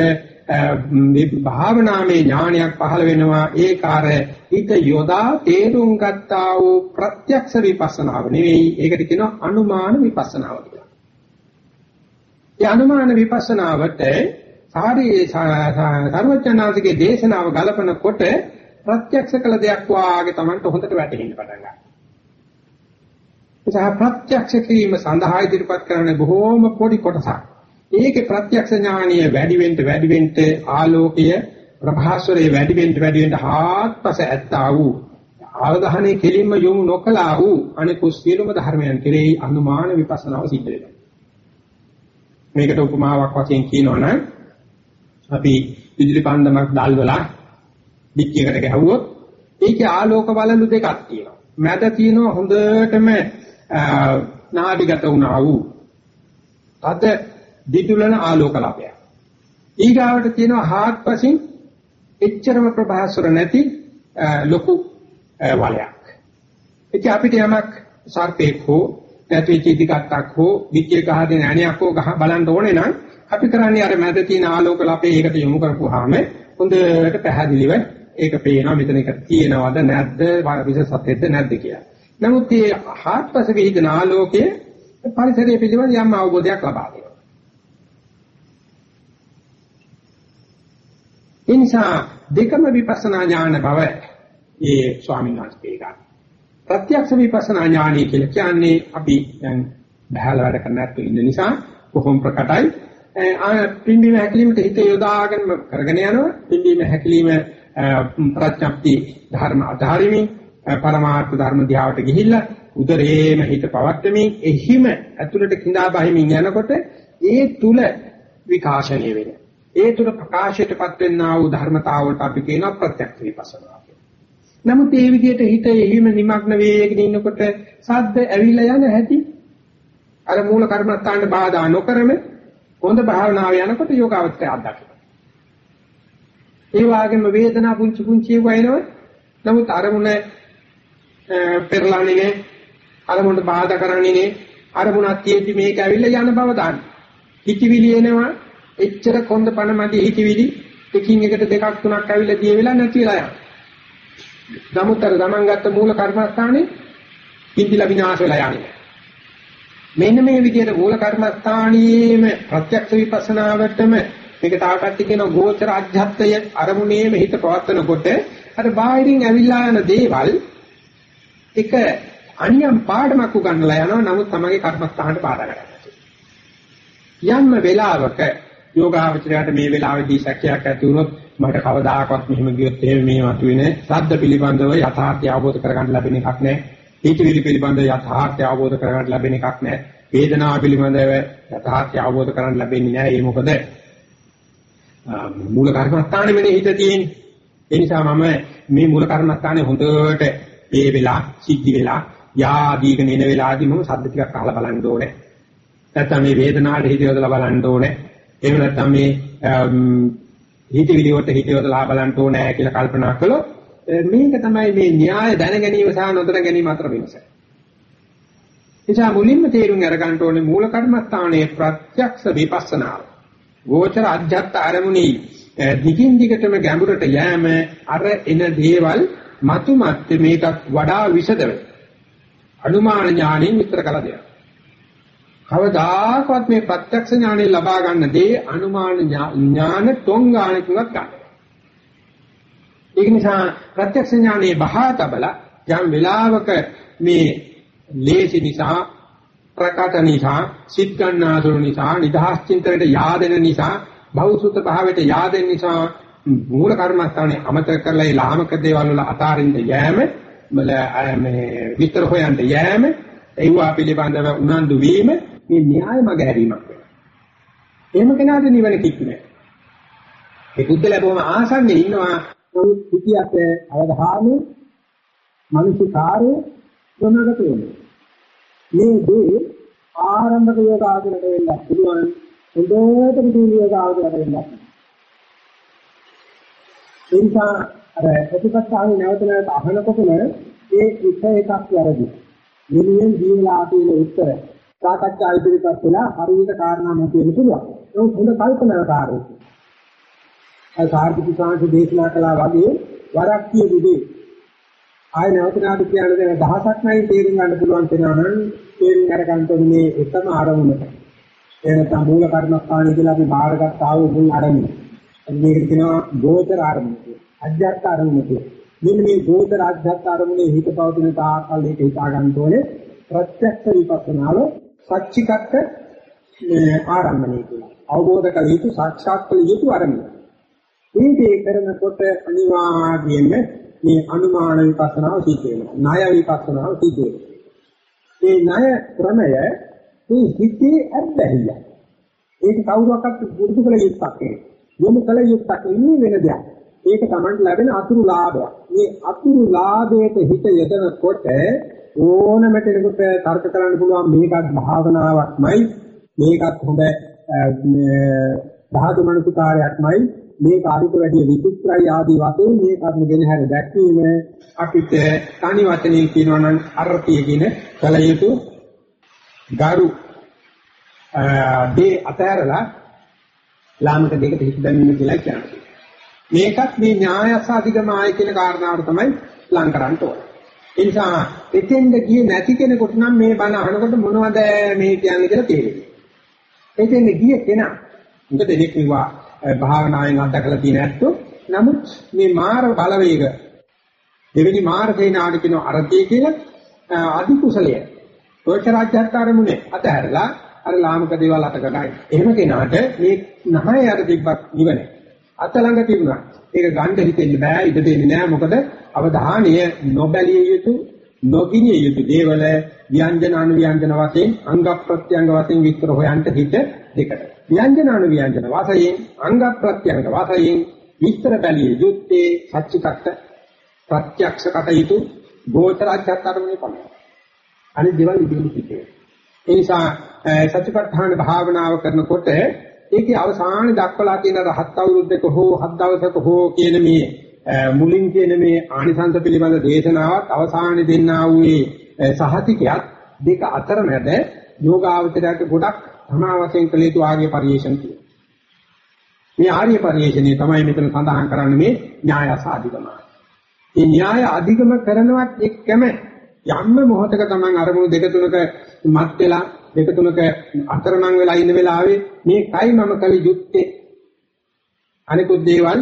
[SPEAKER 1] මේ භාවනාමේ ඥානයක් පහළ වෙනවා ඒකාර හිත යොදා තේරුම් ගත්තා වූ ප්‍රත්‍යක්ෂ විපස්සනාව නෙවෙයි ඒකට කියනවා අනුමාන විපස්සනාව කියලා. ඒ අනුමාන විපස්සනාවට සාරී සර්වඥාන්සේගේ දේශනාව ගලපනකොට ප්‍රත්‍යක්ෂ කළ දෙයක් වාගේ Tamanට හොඳට වැටහෙන්න පටන් ගන්නවා. ඒ ප්‍රත්‍යක්ෂ කිරීම සඳහා ඉදිරිපත් කරන බොහෝම පොඩි කොටසක්. ඒකේ ප්‍රත්‍යක්ෂ ඥානීය වැඩි වෙන්න වැඩි වෙන්න ආලෝකය ප්‍රභාස්වරයේ වැඩි වෙන්න වැඩි වෙන්න හාත්පස ඇත්තා වූ ආවධානයේ කෙලින්ම යොමු නොකලා වූ අනිකුත් සියලුම ධර්මයන් කෙරෙහි අනුමාන විපස්සනාව සිද්ධ වෙනවා. මේකට උපමාවක් වශයෙන් කියනවනම් අපි විදුලි පන්දමක් දැල්වලා පිටියකට ගැහුවොත් ඒකේ ආලෝක වලලු දෙකක් තියෙනවා. මැද තියෙනවා හොඳටම නාඩිගත වුණා වූ අද දිදුලන ආලෝක ලපය. ඊගාවට තියෙනවා හාත්පසින් එච්චරම ප්‍රභාස්වර නැති ලොකු වලයක්. ඒක අපිට යමක් සර්පේක් හෝ නැත්නම් චීතිකත්තක් හෝ විද්‍ය ගහ දෙන ඇණයක් හෝ ගහ බලන්න ඕනේ නම් අපි කරන්නේ අර මැද තියෙන ආලෝක ලපේ ඒකට යොමු කරපුවාම හොඳට පැහැදිලිව ඒක පේනවා මෙතන එක තියෙනවද නැද්ද විශේෂ සත්‍යද නැද්ද කියලා. නමුත් මේ හාත්පස විහිදෙන ආලෝකයේ පරිසරය පිළිබඳ යම් අවබෝධයක් ලබා දෙනවා. ඒ නිසා දෙකම විපස්සනා ඥාන බව ඒ ස්වාමීන් වහන්සේ ගන්න. ප්‍රත්‍යක්ෂ විපස්සනා ඥානය කියලා කියන්නේ අපි දැන් බහලා වැඩ කරන්නත් ඉන්න නිසා කොහොම ප්‍රකටයි. පිම්බීම හැකිලිමට හිත යොදාගෙන කරගෙන යනවා. පිම්බීම හැකිලිම ප්‍රඥප්ති ධර්ම අධාරිමින් පරමාර්ථ ධර්ම ධ්‍යාවට ගිහිල්ලා උදරේම හිත පවත්වමින් එහිම ඇතුළට கிඳා බහිමින් යනකොට ඒ තුල විකාශනය වෙනවා. ඒ තුල ප්‍රකාශයටපත් වෙන්නා වූ ධර්මතාවලට අපි කියනවා ප්‍රත්‍යක්ෂ විපස්සනා. කියලා. නමුත් මේ විදිහට හිත එහිම නිමග්න වේගෙන ඉන්නකොට සද්ද ඇවිල්ලා යන හැටි අර මූල කර්මස්ථානට බාධා නොකරම හොඳ භාවනාව යනකොට යෝගාවචරය අත්දකිනවා. ඒ වගේම වේදනා පුංචි පුංචි ඒවා එනවා. නමුත් අරමුණ පෙරලන්නේ නේ. අරමුණට බාධා කරන්නේ නේ. අරමුණක් තියෙද්දි මේක ඇවිල්ලා යන බව දාන්න. හිතවිලි එනවා. එච්චර කොන්ද පණ මැදි හිතවිලි එකින් එකට දෙකක් තුනක් ඇවිල්ලා දිය වෙලා නැති වෙලා යනවා. නමුත් අර ගමන් ගත්ත මූල කර්මස්ථානේ පිටිලා විනාශ වෙලා යන්නේ. මෙන්න මේ විදිහට මූල කර්මස්ථානියේම ප්‍රත්‍යක්ෂ විපස්සනාවටම මේක තාකට්ටි කියන ගෝචර අධ්‍යාත්මය අරමුණේම හිත පවත්වනකොට අර බාහිරින් ඇවිල්ලා යන දේවල් එක අනියම් පාඩමක් උගන්වලා යනවා නමුත් තමගේ කර්මස්ථානට බාධා කරනවා. යම්ම වෙලාවක යෝගාවචරයට මේ වෙලාවේදී සැකයක් ඇති වුණොත් මට කවදාකවත් මෙහෙම ගියොත් එහෙම මේ මතුවෙන සද්ද පිළිබඳව යථාර්ථය අවබෝධ කරගන්න ලැබෙන එකක් නැහැ. හිතවිලි පිළිබඳව යථාර්ථය අවබෝධ කරගන්න ලැබෙන එකක් නැහැ. වේදනාව පිළිබඳව යථාර්ථය අවබෝධ කරගන්න ලැබෙන්නේ නැහැ. ඒ මොකද මූල කර්මස්ථානේ මෙනේ හිත තියෙන්නේ. ඒ නිසා මම මේ මූල කර්මස්ථානේ හොඳට මේ වෙලා සිද්ධි වෙලා යාදීගෙන එන වෙලාවදී මම සද්ද ටිකක් අහලා බලන්න ඕනේ. නැත්නම් මේ වේදනාවට හිත යොදලා බලන්න ඕනේ. එහෙම නැත්නම් මේ um, හිතවිලි වලට හිත යොදලා බලන්න ඕනේ කියලා කල්පනා කළොත් මේක තමයි මේ න්‍යාය දැන ගැනීම සහ නොදැන ගැනීම අතර වෙනස. එසා මුලින්ම තේරුම් අරගන්න ඕනේ මූල කර්මස්ථානයේ ප්‍රත්‍යක්ෂ විපස්සනාව. ගෝචර අධ්‍යාත්ත අරමුණේ දිගින් දිගටම ගැඹුරට යෑම අර එන දේවල් මතු මත් මේකත් වඩා විසදව අනුමාන ඥාණයෙන් විතර කළ දෙයක්. කවදාකවත් මේ ප්‍රත්‍යක්ෂ ඥාණය ලබා ගන්න දේ අනුමාන ඥාන තොංගාණකින්වත් ගන්න. ඒක නිසා ප්‍රත්‍යක්ෂ ඥානයේ බහා තබල යම් වෙලාවක මේ ලේසි නිසා ප්‍රකට නිසා සිත් ගන්නාසුරු නිසා නිදහස් චින්තනයට yaadෙන නිසා බෞසුත භාවයට yaadෙන නිසා මූල කර්මස්ථානේ අමතක කරලා ඒ ලාමක දේවල් වල අතාරින්න යෑම මේ විතර හොයන්න යෑම ඒවා පිළිබඳව උනන්දු වීම මේ න්‍යාය මග හැරීමක් වෙනවා. එහෙම කෙනාට නිවන කිච්චු නෑ. ඒ බුද්ධ ලැබුවම ආසන්නේ ඉන්නවා නමුත් පිටියට අවධානය මිනිසු කාර්ය ප්‍රමගත වෙනවා. මේ දේ ආරම්භක යෝගාවචරයට වෙන්න පුළුවන් හොඳට පිටු යෝගාවචරයට වෙන්න. ඒ නිසා අර ප්‍රතිපත්තාවේ නැවත නැවත අහනකොටම ඒ එක එකක් වැරදි. මෙලියෙන් දීලා තියෙන උත්තර සාකච්ඡා ඉදිරිපත් වෙලා හරියට කාරණා මතුවෙන්න පුළුවන්. ඒක හොඳ කල්පනාකාරී. අර සාර්ථක සාංශ දේශනා කළා වගේ වරක් කියපු දේ ආය නැවත නැවත කියන දේ දහසක් නැයි තේරුම් ගන්න පුළුවන් වෙනවා නම් තේරුම් අරගන්න මේ එකම ආරමුණට. ඒ නැත්නම් මූල කර්මස්ථානය කියලා අපි බාරගත් ආව මුල් ආරමුණ. මේක කියනවා ගෝචර ආරමුණ කියලා. අධ්‍යාත්ම ආරමුණ කියලා. මෙන්න මේ ගෝචර අධ්‍යාත්ම ආරමුණේ හිත පවතින තාකල් ඒක හිතා ගන්න ඕනේ ප්‍රත්‍යක්ෂ විපස්සනාව සච්චිකත්ත ආරම්භණය කියලා. අවබෝධ කළ යුතු සාක්ෂාත් කළ යුතු ආරම්භය. මේකේ කරනකොට අනිවාර්යයෙන්ම මේ අනුමාන විපස්සනාව සිද්ධ වෙනවා. ණය විපස්සනාව සිද්ධ වෙනවා. මේ ණය ක්‍රමය මේ හිතේ අත්දැහිය. ඒක කවුරක්වත් පුරුදු කළ යුත්තක් නෙවෙයි. යොමු කළ යුත්තක් ඉන්නේ වෙන දෙයක්. ඒක Tamanට ලැබෙන අතුරු ලාභයක්. මේ අතුරු ලාභයට හිත යොදනකොට ඕනම කෙනෙකුට තර්ක කරන්න පුළුවන් මේකත් භාවනාවක්මයි මේකත් හොඳ ධාතු මනසකාරයක්මයි මේක අරුත වැඩි විචිත්‍රයි ආදී වශයෙන් මේ කර්ම ගෙන හැර දැක්වීම අපිට තනි වචනයෙන් කියනවා නම් අර්ථය කියන කල යුතු ගරු දේ අතහැරලා ලාමක දෙකට හිත දැමීම කියලා කියනවා. මේකත් මේ න්‍යායස අධිගම ආය කියන කාරණාවට තමයි ලං කරන්න ඕනේ. ඒ නිසා එතෙන්ද ගියේ නැති කෙනෙකුට නම් මේ බණ අහනකොට මොනවද මේ කියන්නේ කියලා තේරෙන්නේ. එතෙන්ද ගියේ කෙනා උඹ දෙනෙක් කිව්වා? භාවනාවෙන් අත්දකලා තියෙන ඇත්තෝ. නමුත් මේ මාර බලවේග දෙවෙනි මාර සේනාවට කියන අරතිය කියලා අදි කුසලය. තෝචරාජ්‍යත්තරමුනේ අතහැරලා අර ලාමක දේවල් අතකටයි. එහෙම කෙනාට මේ නහය අර තිබ්බත් නිවනේ. අත ළඟ තිබුණා. ඒක ගන්න හිතෙන්න බෑ ඉඳ දෙන්නේ නෑ. මොකද අවධානය නොබැලිය යුතු නොගිනිය යුතු දේවල ව්‍යංජන අනුව්‍යංජන වශයෙන් අංග ප්‍රත්‍යංග වශයෙන් විස්තර හොයන්ට හිත දෙකට. ව්‍යංජන අනුව්‍යංජන වශයෙන් අංග ප්‍රත්‍යංග වශයෙන් විස්තර බැලිය යුත්තේ සත්‍චිකත් ප්‍රත්‍යක්ෂ කටයුතු ගෝචරාජ්‍යතරමනේ පමණයි. අනිත් දේවල් ඉදිරියට පිටේ ඒ නිසා සත්‍යපට්ඨාන භාවනාව කරනකොට ඒකේ අවසානයේ දක්වලා තියෙන රහත් අවුරුද්දක හෝ හත් දවසක හෝ කියන මේ මුලින් කියන මේ ආනිසංස පිළිබඳ දේශනාවත් අවසානයේ දෙන්නා වූ සහතිකයක් දෙක අතර මැද යෝගාවචරයට ගොඩක් තමා වශයෙන් කළ යුතු ආර්ය පරිශ්‍රණ තියෙනවා. මේ ආර්ය පරිශ්‍රණය තමයි මෙතන සඳහන් කරන්නේ මේ න්‍යාය සාධිකම. මේ න්‍යාය අධිකම කරනවත් එක්කම යම්ම මොහතක තමන් අරමුණු දෙක තුනක මත් වෙලා දෙක තුනක අතරමං වෙලා ඉන්න වෙලාවේ මේ කයි මම කල යුත්තේ. අනිකුත් දේවල්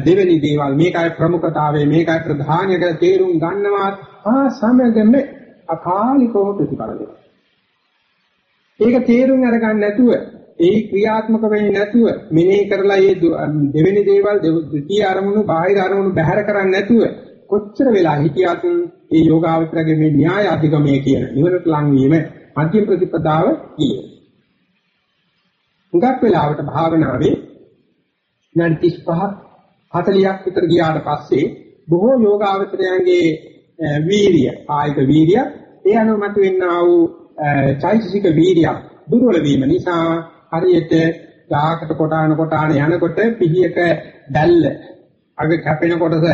[SPEAKER 1] දෙවෙනි දේවල්. මේකයි ප්‍රමුඛතාවය මේකයි ප්‍රධානය කියලා තේරුම් ගන්නවා. ආ සමගම අකාලිකව ප්‍රතිඵල දෙනවා. ඒක තේරුම් අරගන්න නැතුව ඒ ක්‍රියාත්මක වෙන්නේ නැතුව මෙනෙහි කරලා මේ දෙවෙනි දේවල් දෙවිතිය අරමුණු බාහිර අරමුණු බැහැර කරන්නේ නැතුව කොච්චර වෙලා හිටියත් මේ යෝගාවචරගේ මේ න්‍යාය අධිගමයේ කියන නිවනට ලං වීම මධ්‍යම ප්‍රතිපදාව කියන. හුඟක් වෙලාවට භාවනාවේ විනාඩි 35ක් 40ක් විතර ගියාට පස්සේ බොහෝ යෝගාවචරයන්ගේ වීරිය ආයක වීරිය ඒ අනුව මතුවෙනා වූ චෛතසික වීරිය දුර්වල වීම නිසා හරියට ගාකට කොටාන කොටාන යනකොට පිහියක දැල්ල අග කැපෙන කොටස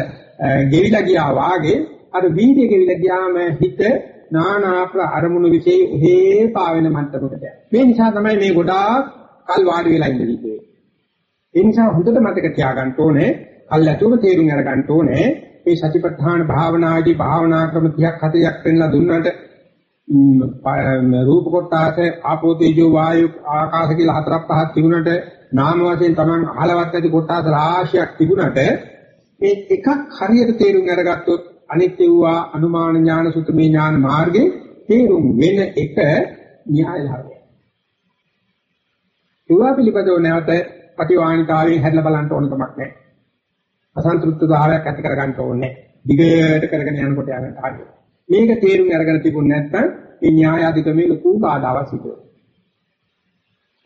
[SPEAKER 1] ගෙවිලා ගියා වාගේ අර වීර්ය ගෙවිලා ගියාම හිත නානා අරමුණු વિશે හේ පාවෙන මට්ටමකට මේ නිසා තමයි මේ ගොඩාක් කල් වාඩි වෙලා ඉඳී ඒ නිසා හොඳට මතක තියාගන්න ඕනේ කල්ැතුම තේරුම් අරගන්න ඕනේ මේ සතිපට්ඨාන භාවනාදී භාවනා ක්‍රම 30ක් 40ක් පෙන්ලා දුන්නාට රූප කොටස ආපෝ තේජෝ වායු ආකාශ කියලා හතරක් පහක් තිබුණට නාම වශයෙන් Taman අහලවත් ඇති කොටස් රාශියක් තිබුණට මේ එකක් හරියට තේරුම් අරගත්තොත් අනිත්‍ය වූ අනුමාන ඥාන සුතමේ ඥාන මාර්ගේ තේරුම් වෙන එක න්‍යාය ධර්මය. ඒවා පිළිබඳව නැවත පටිවාණිතාවයෙන් හැදලා බලන්න ඕන කමක් නැහැ. අසන්තෘප්ත භාවයක් ඇති කරගන්න ඕනේ. දිගට කරගෙන යනකොට යන කාර්යය. මේක තේරුම් අරගෙන තිබුණ නැත්නම් මේ න්‍යාය අධිකමේ ලොකු බාධාවක් සිදු වෙනවා.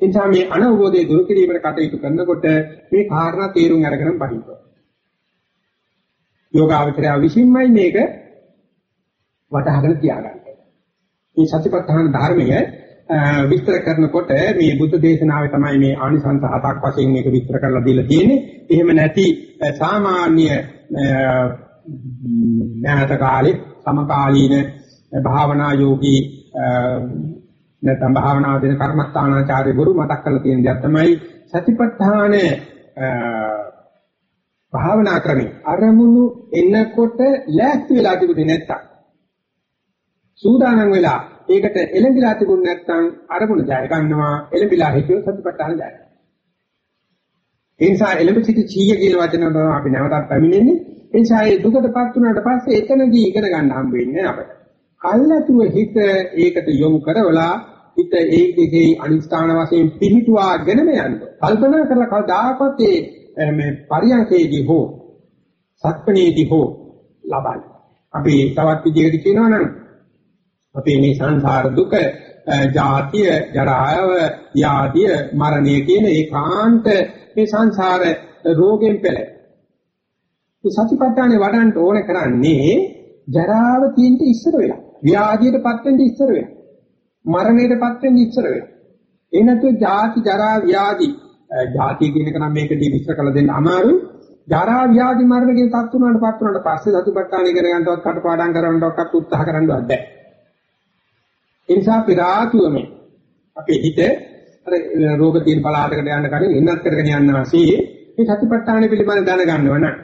[SPEAKER 1] එනිසා මේ අනවබෝධය දුරු කිරීමට කටයුතු කරනකොට මේ කාරණා තේරුම් අරගෙන බහිනවා. යෝගාවචරය විසින්මයි මේක වටහාගෙන තියාගන්නේ. මේ සතිපට්ඨාන ධර්මය විස්තර කරනකොට මේ බුද්ධ දේශනාවේ තමයි මේ ආනිසංස හතක් වශයෙන් මේක විස්තර කරලා දීලා තියෙන්නේ. එහෙම නැති සාමාන්‍ය ඥාත කාලේ සමකාලීන භාවනා යෝගී නැත්නම් භාවනා දෙන කර්මස්ථානාචාර්ය ගුරු මතක් කරලා තියෙන දේ තමයි සතිපට්ඨාන භාවනා ක්‍රමේ අරමුණු එනකොට ලෑස්ති වෙලා තිබුණේ නැත්තම්. සූදානම් වෙලා ඒකට එළඹිලා තිබුණ නැත්නම් අරමුණ ජය ගන්නවා එළඹිලා හිටියොත් සතිපට්ඨාන ජය ගන්නවා ඒ නිසා එළඹ සිට චීය කියන වචන තමයි අපි නැවතත් පැමිණෙන්නේ. ඒ නිසා ඒ දුකටපත් වුණාට පස්සේ එතනදී ඉගෙන ගන්න හම්බ වෙන්නේ අපිට. කල්ැතුව හිත ඒකට යොමු කරවලා හිත ඒකේ අනිස්ථාන වශයෙන් පිහිටුවාගෙනම යන්න. කල්පනා කරලා කවදාකවත් ඒ මේ පරියන්කේදී හෝ සක්පනේදී හෝ ලබන. අපි තවත් විදිහකට කියනවා නම් අපේ මේ සංසාර දුක, ජාතිය, ජරාව, ව්‍යාධිය, මරණය කියන ඒකාන්ත මේ සංසාර රෝගෙන් පෙළේ. මේ සතිපට්ඨානේ වඩන්න ඕන කරන්නේ ජරාව තියෙන්න ඉස්සර වෙලා. ව්‍යාධියටපත් වෙන්න ඉස්සර වෙලා. මරණයටපත් වෙන්න ඉස්සර වෙලා. ඒ නැතුව ජාති, ජරා, ව්‍යාධි ජාතිය කියන එක නම් මේකදී විස්තර කළ දෙන්න අමාරුයි. ජරා ව්‍යාධි මරණ කියන තත් තුනකට පත් වුණාට පස්සේ සතිපට්ඨාන ඉගෙන ගන්නවත් කටපාඩම් කරන්නවත් උත්සාහ කරන්නවත් බැහැ. ඒ නිසා පිරාතුවම අපේ හිත අර රෝග තියෙන පළාතකට යන්න කලින් එන්නත් කරගෙන යනවා සී මේ සතිපට්ඨාන පිළිබඳ දැනගන්නව නම්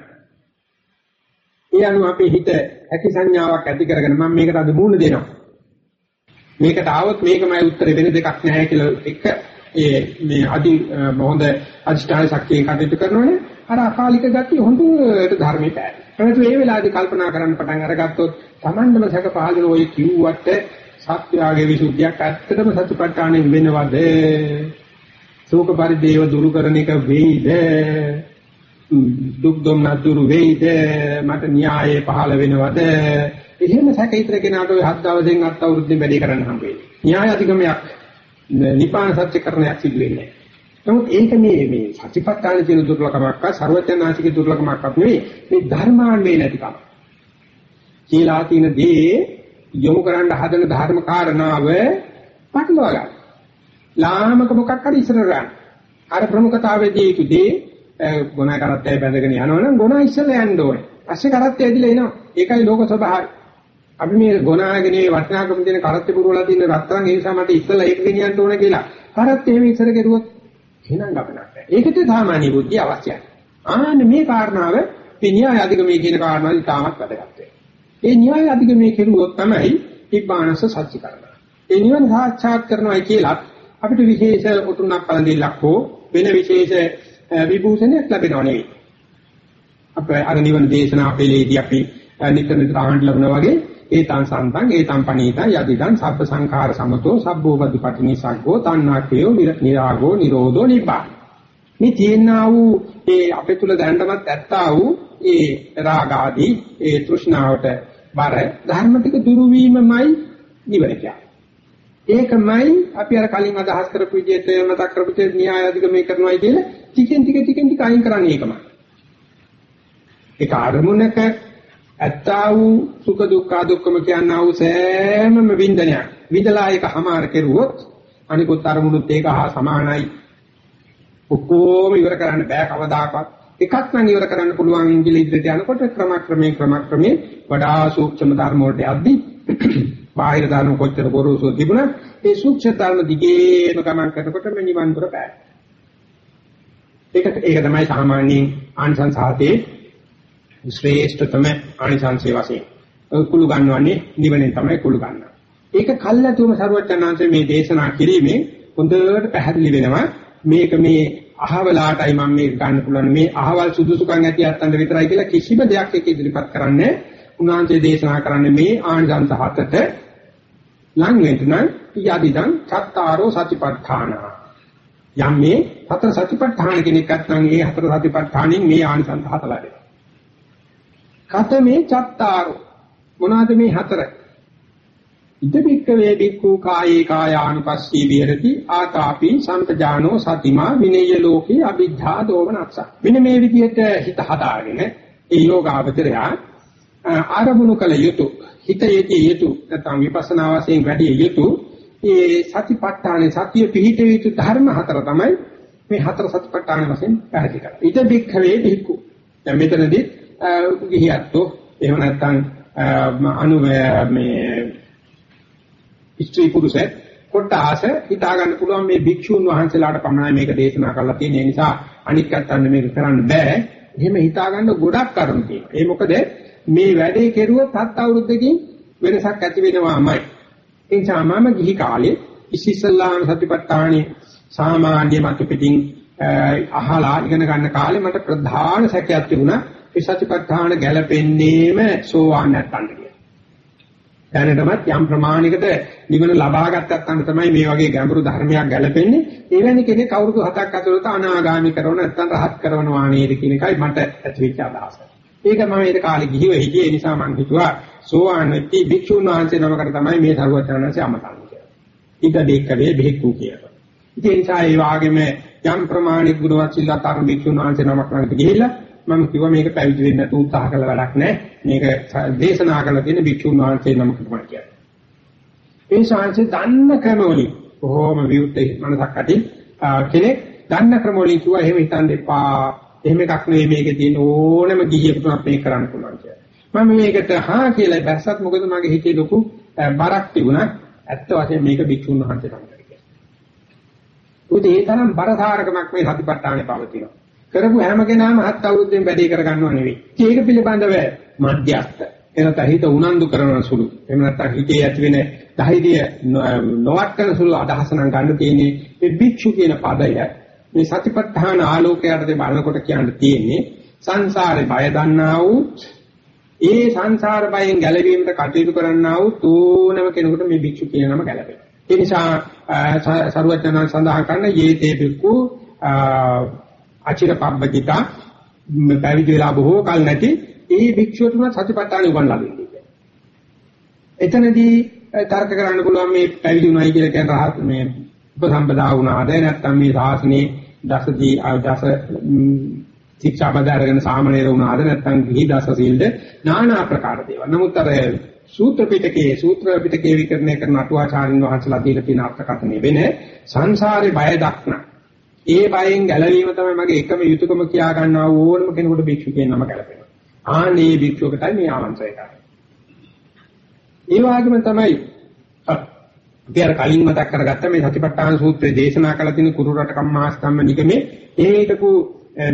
[SPEAKER 1] ඒ අනුව අපේ හිත ඇති සංඥාවක් ඇති කරගෙන මම මේකට අද මූණ දෙනවා. මේකට ආවොත් මේකමයි උත්තරේ වෙන දෙකක් නැහැ කියලා එක ඒ මේ අදි හොඳ අධිෂ්ඨාන ශක්තියෙන් කටයුතු කරනවනේ අර අකාලික ගතිය හොඳට ධර්මයට ඇයි. ඒකට මේ වෙලාවේදී කල්පනා කරන්න පටන් අරගත්තොත් Tamandම සැක පහදන ඔය කිව්වට සත්‍යාගේ විසුද්ධියක් ඇත්තටම සතිපට්ඨානෙන් වෙනවද? ශෝක පරිදේව දුරු කරන එක වෙයිද? දුක් දුම්න දුරු වෙයිද? මට න්‍යායය පහළ වෙනවද? එහෙම සැක ඉතර කෙනාට ඔය හත් දවසෙන් අත් අවුරුද්දෙන් වැඩි කරන්න හම්බෙන්නේ. න්‍යාය අධිකමයක් නිපාන සත්‍යකරණයක් සිදු වෙන්නේ. නමුත් ඒක මේ මේ සතිපට්ඨාන කියන දුර්ලභමක්ක ਸਰවඥාසික දුර්ලභමක්ක් නෙවෙයි මේ ධර්මාන්වේ නැතිකම. කියලා තියෙන දේ යොමු කරන්න හදන ධර්ම කාරණාව පටලවා ගන්න. ලාමක මොකක් හරි ඉස්සර ගන්න. අර ප්‍රමුඛතාවයේදී යුතුදී ගුණ කරත්තය බැඳගෙන යනවනම් ගුණ ඉස්සෙල්ලා යන්න ඕනේ. පස්සේ කරත්තය ඇදිලා එනවා. ඒකයි ලෝක ස්වභාවය. අපි මේ ගොනාගෙන මේ වටිනාකම දෙන කරත්තේ පුරවලා තියෙන රත්තරන් ඒ නිසා මට ඉස්සලා ඒක ගෙනියන්න ඕන කියලා. කරත් එහෙම ඉස්සර කෙරුවොත් එහෙනම් ගමනක් නැහැ. ඒකට සාමාන්‍ය බුද්ධිය අවශ්‍යයි. ආන්න මේ කාරණාව මේ න්‍යාය අධිගමයේ කියන කාරණාව ඉතාමත් වැදගත් ඒ න්‍යාය අධිගමයේ කෙරුවොත් තමයි ඉබ්බානස සත්‍ය කරනවා. ඒ නිවන සාක්ෂාත් කරනවා කියලා අපිට විශේෂ උතුණක් පළඳිල්ලක් හෝ වෙන විශේෂ විභූෂණයක් ලැබෙනව නෙවෙයි. අපේ අර නිවන දේශනා අපේලේදී අපි නිතර නිතර අහන්න ලබනවා වගේ ඒතං සන්තං ඒතං පනීතං යදිදං සබ්බ සංඛාර සමතෝ සබ්බෝපදීපටිනී සග්ගෝ තණ්හාක්ඛයෝ නිරාගෝ නිරෝධෝ නිබ්බාන මේ තියෙනා වූ ඒ අපේ තුල දැනටමත් ඇත්තා වූ ඒ රාග ආදී ඒ තෘෂ්ණාවට බර ධර්ම ටික දුරු වීමමයි නිවන කියන්නේ. ඒකමයි අපි අර කලින් අදහස් කරපු විදිහට මතක් කරපු විදිහට න්‍යාය අධිගමනය කරනවායි කියලා ටිකෙන් ටික ටිකෙන් ටික අයින් කරන්නේ ඒකමයි. ඒක අරමුණක ඇත්තා වූ සුඛ දුක්ඛ දුක්ඛම කියනා වූ සෑමම වින්දනයක් විදලා ඒක හමාර කෙරුවොත් අනිකුත් අරමුණුත් ඒක හා සමානයි. ඔක්කොම ඉවර කරන්න බෑ කවදාකවත්. එකක් නම් ඉවර කරන්න පුළුවන් කියලා ඉදිරියට යනකොට ක්‍රමක්‍රමයෙන් ක්‍රමක්‍රමයෙන් වඩා සූක්ෂම ධර්ම වලට යද්දී බාහිර ධර්ම කොච්චර ගොරෝසු තිබුණා ඒ සූක්ෂම ධර්ම දිගේම ගමන් කරනකොට මේ නිවන් දොර බෑ. ඒක ඒක තමයි සාමාන්‍යයෙන් ආනිසංස හතේ ශ්‍රේෂ්ඨතම ආනිසංසයේ වශයෙන්. කුළු ගන්නවන්නේ නිවනෙන් තමයි කුළු ගන්න. ඒක කල්ලාතුම සරුවචනාංශයේ මේ දේශනා කිරීමෙන් හොඳට පැහැදිලි වෙනවා. මේක මේ අහවලාටයි මම මේක ගන්න පුළුවන්. මේ අහවල් සුදුසුකම් ඇති අත්තන්ට විතරයි කියලා කිසිම දෙයක් එක ඉදිරිපත් කරන්නේ උන්වහන්සේ දේශනා කරන්නේ මේ ආනිසංස හතට. ලං වෙන්න යදිදං චත්තාරෝ සතිපට්ඨාන. යම් මේ හතර සතිපට්ඨාන කෙනෙක් අත්නම් ඒ හතර සතිපට්ඨානින් මේ ආනිසංස හත ලැබෙනවා කතමේ චත්තාරෝ. මොනවාද මේ හතර? ඉදබික්ක වේ බික්ඛු කායේ කායානුපස්සී විහෙරති ආතාපි සම්පජානෝ සතිමා විනේය ලෝකේ අවිද්ධා දෝමනක්ෂ මෙන්න මේ විදිහට හිත හදාගෙන ඒ යෝගාවචරය ආරමුණු කළ යුතු හිත යෙදී යුතු නැත්නම් විපස්සනා වශයෙන් වැඩි යුතු ඒ සතිපට්ඨානේ සතිය පිහිට යුතු ධර්ම හතර තමයි මේ හතර සතිපට්ඨාන වශයෙන් පැහැදිලි කරන්නේ. ඉදබික්ක වේ බික්ඛු දැන් මෙතනදී ගිහියත්ෝ එහෙම නැත්නම් අනු මේ ස්ත්‍රී පුරුෂය කොටාස හිතා ගන්න පුළුවන් මේ භික්ෂුන් වහන්සේලාට පමණයි මේක දේශනා කරලා තියෙන නිසා අනික් අත්තන්න මේක කරන්න බෑ. එහෙම හිතා ගන්න ගොඩක් කරුණු තියෙනවා. ඒ මොකද මේ වැඩේ කෙරුවොත් හත් අවුරුද්දකින් වෙනසක් ඇති වෙනවාමයි. ඒ නිසා මම ගිහි කාලේ ඉසිසල්ලාන සතිපට්ඨානේ සාමාන්‍ය මත පිටින් අහලා ඉගෙන ගන්න කාලේ මට ප්‍රධාන සැකයක් තිබුණා. ඒ සතිපට්ඨාන ගැලපෙන්නේම සෝවාන් නැත්තන්ට දැනටමත් යම් ප්‍රමාණයකට නිවන ලබා ගත්තත් අන්න තමයි මේ වගේ ගැඹුරු ධර්මයක් ගැලපෙන්නේ. එවැනි කෙනෙක් අවුරුදු 7ක් ඇතුළත අනාගාමි කරන නැත්නම් රහත් කරනවා නේද කියන එකයි මට ඇතිවෙච්ච අදහස. ඒක මම ඒ කාලේ ගිහිව හිටියේ නිසා මම හිතුවා සෝවාන් වෙච්ච භික්ෂුන් වහන්සේ නමකට තමයි මේ සරුවචනanse අමතන්නේ කියලා. ඊට දෙකවේ බෙහෙක්කු කියලා. ඒ නිසා ඒ වාගේම යම් ප්‍රමාණික ගුණවත් සිල්ලාතර භික්ෂුන් වහන්සේ නමක් ළඟට ගිහිල්ලා මම කිව්වා මේක පැවිදි වෙන්න උත්සාහ කළ වැඩක් නැහැ. මේක දේශනා කරලා තියෙන භික්ෂුන් වහන්සේ නමකට තමයි කියන්නේ. ඒ ශාංශේ දන්න ක්‍රමවලින් කොහොම විවුර්ත මනසක් ඇති කෙනෙක් දන්න ක්‍රමවලින් කිව්වා එහෙම හිතන්න එපා. එහෙම එකක් නෙවෙයි මේකේ තියෙන ඕනම ගිහියෙකුට මේක කරන්න පුළුවන් කියලා. මම මේකට හා කියලා බැස්සත් මොකද මගේ හිතේ ලොකු බරක් තිබුණා. ඇත්ත වශයෙන්ම මේක භික්ෂුන් වහන්සේ නමකට කියලා. උදේ ඒ තරම් බරසාරකමක් මේ සතිපට්ඨානේ පවතිනවා. කරපු හැම කෙනාම හත් අවුරුද්දෙන් වැඩේ කරගන්නව නෙවෙයි. ඒක පිළිබඳව මධ්‍යස්ත එනත හිත උනන්දු කරන සුළු. එහෙම නැත්නම් හිතේ ඇති වෙන ධෛර්යය නොවත් කරන සුළු අදහස නම් ගන්න තියෙන්නේ මේ භික්ෂු කියන පදය මේ සතිපට්ඨාන ආලෝකයට බලනකොට කියන්න තියෙන්නේ සංසාරේ බය දන්නා වූ ඒ සංසාර බයෙන් ගැලවීමට කටයුතු කරන්නා වූ තෝනම කෙනෙකුට මේ භික්ෂු කියන නම ගැලපෙනවා. ඒ නිසා සරුවචන සඳහන් කරන යේතේ භික්ඛු අචිර පබ්බජිතා පැවිදි වෙලා බොහෝ කල නැති ඒ භික්ෂුවටම සතිපට්ඨාන උගන්ලා දෙන්නේ. එතනදී තර්ක කරන්න පුළුවන් මේ පැවිදි වුණයි කියලා කියන රහත් මේ උපසම්පදා වුණාද නැත්නම් මේ ශාසනයේ දසදී දස ශික්ෂා බදාරගෙන සාමණේර වුණාද නැත්නම් ගිහි දස සීල්ද নানা ආකාර දේවල්. නමුත් අර සූත්‍ර පිටකයේ සූත්‍ර පිටකයේ විකරණය කරන අටුවාචාරින් වහන්සේලා දීලා තියෙන අර්ථකථනය වෙන සංසාරේ බය දක්නා ඒ බයෙන් ගැලවීම තමයි මගේ එකම යුතුයකම කියා ගන්නා ඕනම කෙනෙකුට භික්ෂු කියන නම ගැලපෙනවා. ආනේ භික්ෂුවකටයි මේ ආමන්ත්‍රණය කරන්නේ. ඒ වගේම තමයි අපි අර කලින් මතක් කරගත්ත මේ සතිපට්ඨාන සූත්‍රයේ දේශනා කළ තියෙන කුරු රට කම්මාස්තම්ම නිගමේ ඒකකු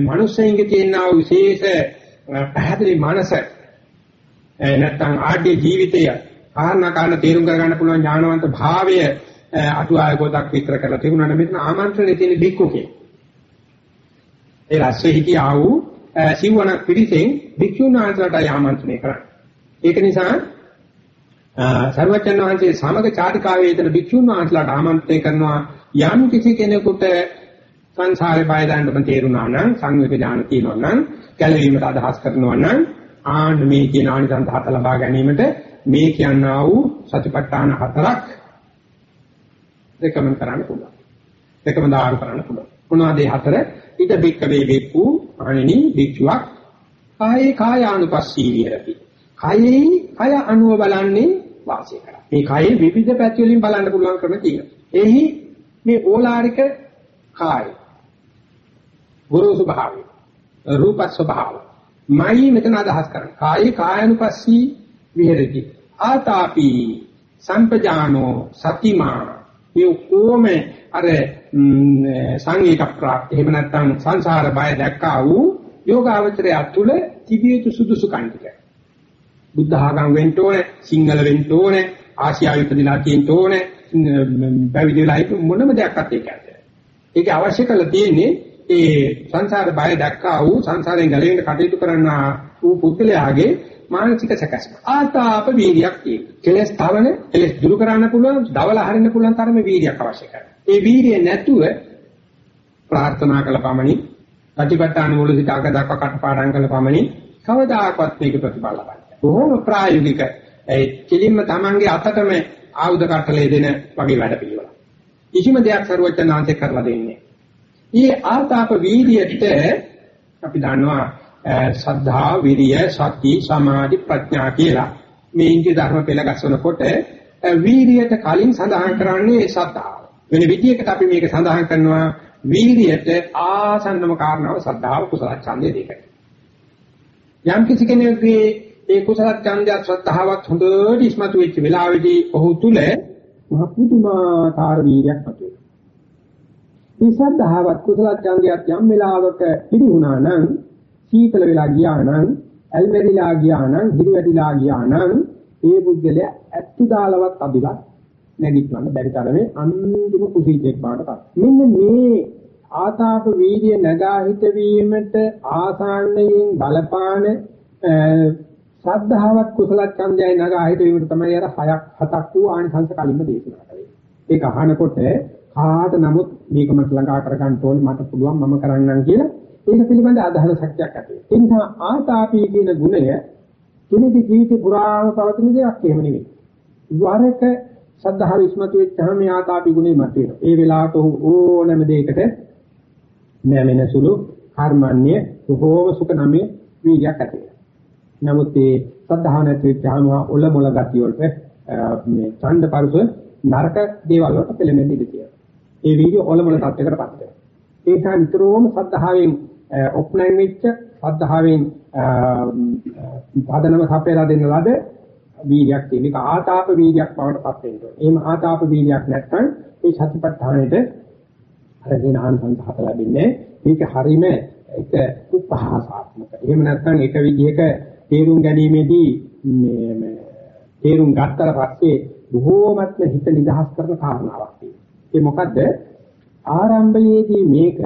[SPEAKER 1] මනුස්සයින්ගේ තියෙන විශේෂ පැහැදිලි මනස නැත්තම් ආඩ්‍ය ජීවිතය කාරණා කාරණා තේරුම් කරගන්න පුළුවන් ඥානවන්ත භාවය අටුවාය පොතක් විතර කරලා තිබුණා නම් මෙතන ආමන්ත්‍රණය තියෙන බික්කු කිය. ඒ රස්සේ හිටියා වූ සිවණක් පිළිසෙන් භික්ෂුන් වහන්සේලාට ආමන්ත්‍රණය කරන්නේ. ඒක නිසා සර්වචන් වහන්සේ සමග චාරිකාවේ ඉතන භික්ෂුන් වහන්සේලාට ආමන්ත්‍රණය කරනවා යම් කිසි කෙනෙකුට සංසාරේ බය දාන්න තේරුණා නම් සංවේග ඥාන තියෙනවා නම් ගැළවීමට අදහස් කරනවා නම් ආන්න මේ කියන ආනිසංස හත ලබා ගැනීමට මේ කියනා වූ සතිපට්ඨාන හතරක් රෙකමන්ඩ් කරන්න පුළුවන්. රෙකමන්ඩ් ආර කරන්න පුළුවන්. මොනවද මේ හතර? ඊට බික්ක වේ බික්කු අනිනි බික්ෂුවක් කායේ කායානුපස්සී විහෙරති. කයෙහි කය අනුව බලන්නේ වාසය කරා. මේ කයේ විවිධ පැති වලින් බලන්න පුළුවන් ක්‍රම තියෙනවා. එහි මේ ඕලාරික කාය ගුරු ස්වභාවය රූප ස්වභාවය මයි මෙතන අදහස් කරන්නේ කායේ කායනුපස්සී විහෙරති ආතාපි සම්පජානෝ සතිමා මේ කොම අර සංගීත ප්‍රාප්ත එහෙම නැත්නම් සංසාර බය දැක්කා වූ යෝගාවචරය තුළ තිබිය යුතු සුදුසු කන්ටික බුද්ධ ආගම් වෙන්න ඕනේ සිංහල වෙන්න ඕනේ ආසියාවේ ඉපදිලා තියෙන්න ඕනේ පැවිදි වෙලා ඉන්න මොනම දෙයක්වත් ඒක ඇත්තේ. ඒක අවශ්‍ය කරලා තියෙන්නේ ඒ සංසාර බය දැක්කා වූ සංසාරයෙන් ගැලවෙන්න කටයුතු කරන වූ පුද්ගලයාගේ මානසික සැකස්ම. ආතාප වීර්යයක් තියෙනවා. කෙලස් තවන, කෙලස් දුරු කරන්න පුළුවන්, දවල හරින්න පුළුවන් තරමේ වීර්යයක් අවශ්‍ය කරනවා. ඒ වීර්යය නැතුව ප්‍රාර්ථනා කළ පමණි, ප්‍රතිපත්තාන මුල සිට අග දක්වා කටපාඩම් කළ පමණි කවදාකවත් මේක ප්‍රතිඵල ලබන්නේ. බොහොම ප්‍රායෝගික ඒ කෙලින්ම Tamange අතටම ආයුධ කටලේ දෙන වගේ වැඩ පිළිවෙල. කිසිම දෙයක් සරුවචනාන්තේ කරලා දෙන්නේ. ඊ ආතාප වීර්යයට අපි දන්නවා සද්ධා විරිය සති සමාධි ප්‍රඥා කියලා මේ ඉන්ද්‍රිය ධර්ම පෙළ ගස්සනකොට වීර්යයට කලින් සඳහන් කරන්නේ සද්ධාව. වෙන විදියකට අපි මේක සඳහන් කරනවා වීර්යයට ආසන්නම කාරණාව සද්ධාව කුසල ඡන්දය දෙකයි. යම් කිසි කෙනෙකුගේ ඒ කුසල ඡන්දය ශ්‍රද්ධාවත් හොඳට ඉස්මතු වෙච්ච වෙලාවේදී ඔහු තුල මහ පුදුමාකාර වීර්යයක් මතුවේ. මේ ශ්‍රද්ධාවත් කුසල ඡන්දයත් යම් වෙලාවක පිළිහුණා නම් සීතල වෙලා ගියා නම් ඇල්මෙරිලා ගියා නම් හිරිවැටිලා ගියා නම් ඒ පුද්ගලයා ඇත්තු දාලවත් අදිලා නැගිටවන්න බැරි තරමේ අන්තිම කුසීතෙක් බවට පත්. මෙන්න මේ ආතාප වීර්ය නගා හිටවීමට ආසන්නයෙන් බලපාන ශ්‍රද්ධාවක් කුසල ඡන්දයයි නගා හිටවීමට තමයි අර හයක් හතක් වූ ආනිසංස කලින්ම දේශනා කරේ. ඒක අහනකොට කාට නමුත් මේක මට ළඟා කරගන්න ඕනේ මට පුළුවන් මම කරන්නම් කියලා ඒක පිළිබඳ අදහන ශක්තියක් ඇති වෙනවා. ඒ නිසා ආතාපී කියන ගුණය කෙනෙකුගේ ජීවිතේ පුරාම පවතින දෙයක් එහෙම නෙවෙයි. වරක සද්ධාව ඉස්මතු වෙච්චාම මේ ආතාපී ගුණය මත වෙනවා. ඒ වෙලාවට ඕනෑම දෙයකට නැමෙන සුළු කර්මන්නේ බොහෝම සුඛ නමේ වීර්යයක් ඇති වෙනවා. නමුත් මේ සද්ධාව නැති වෙච්චාම ඔල මොල ගතිය වලට මේ ඡන්ද පරුස නරක දේවල් වලට පෙළෙන්නේ ඉඳී ඒ වීර්ය ඔල මොල තත්යකටපත් වෙනවා. ඒ නිසා නිතරම සද්ධාවෙන් ඔප්ලයින් වෙච්ච සද්ධාවෙන් පදනම සපයලා දෙන්න ලද වීර්යයක් තියෙන එක ආතාප වීර්යයක් බවට පත් වෙනවා. එහෙම ආතාප වීර්යයක් නැත්නම් මේ සතිපට්ඨානෙට අර දින ආනන්ද හත ලැබෙන්නේ මේක හරීම එක උපහාසාත්මක. එහෙම නැත්නම් එක විදිහක තේරුම් ගැනීමේදී මේ තේරුම් ගත්තට පස්සේ බොහෝමත්ම හිත නිදහස් කරන කාරණාවක් තියෙනවා. ඒ මොකද්ද? ආරම්භයේදී මේක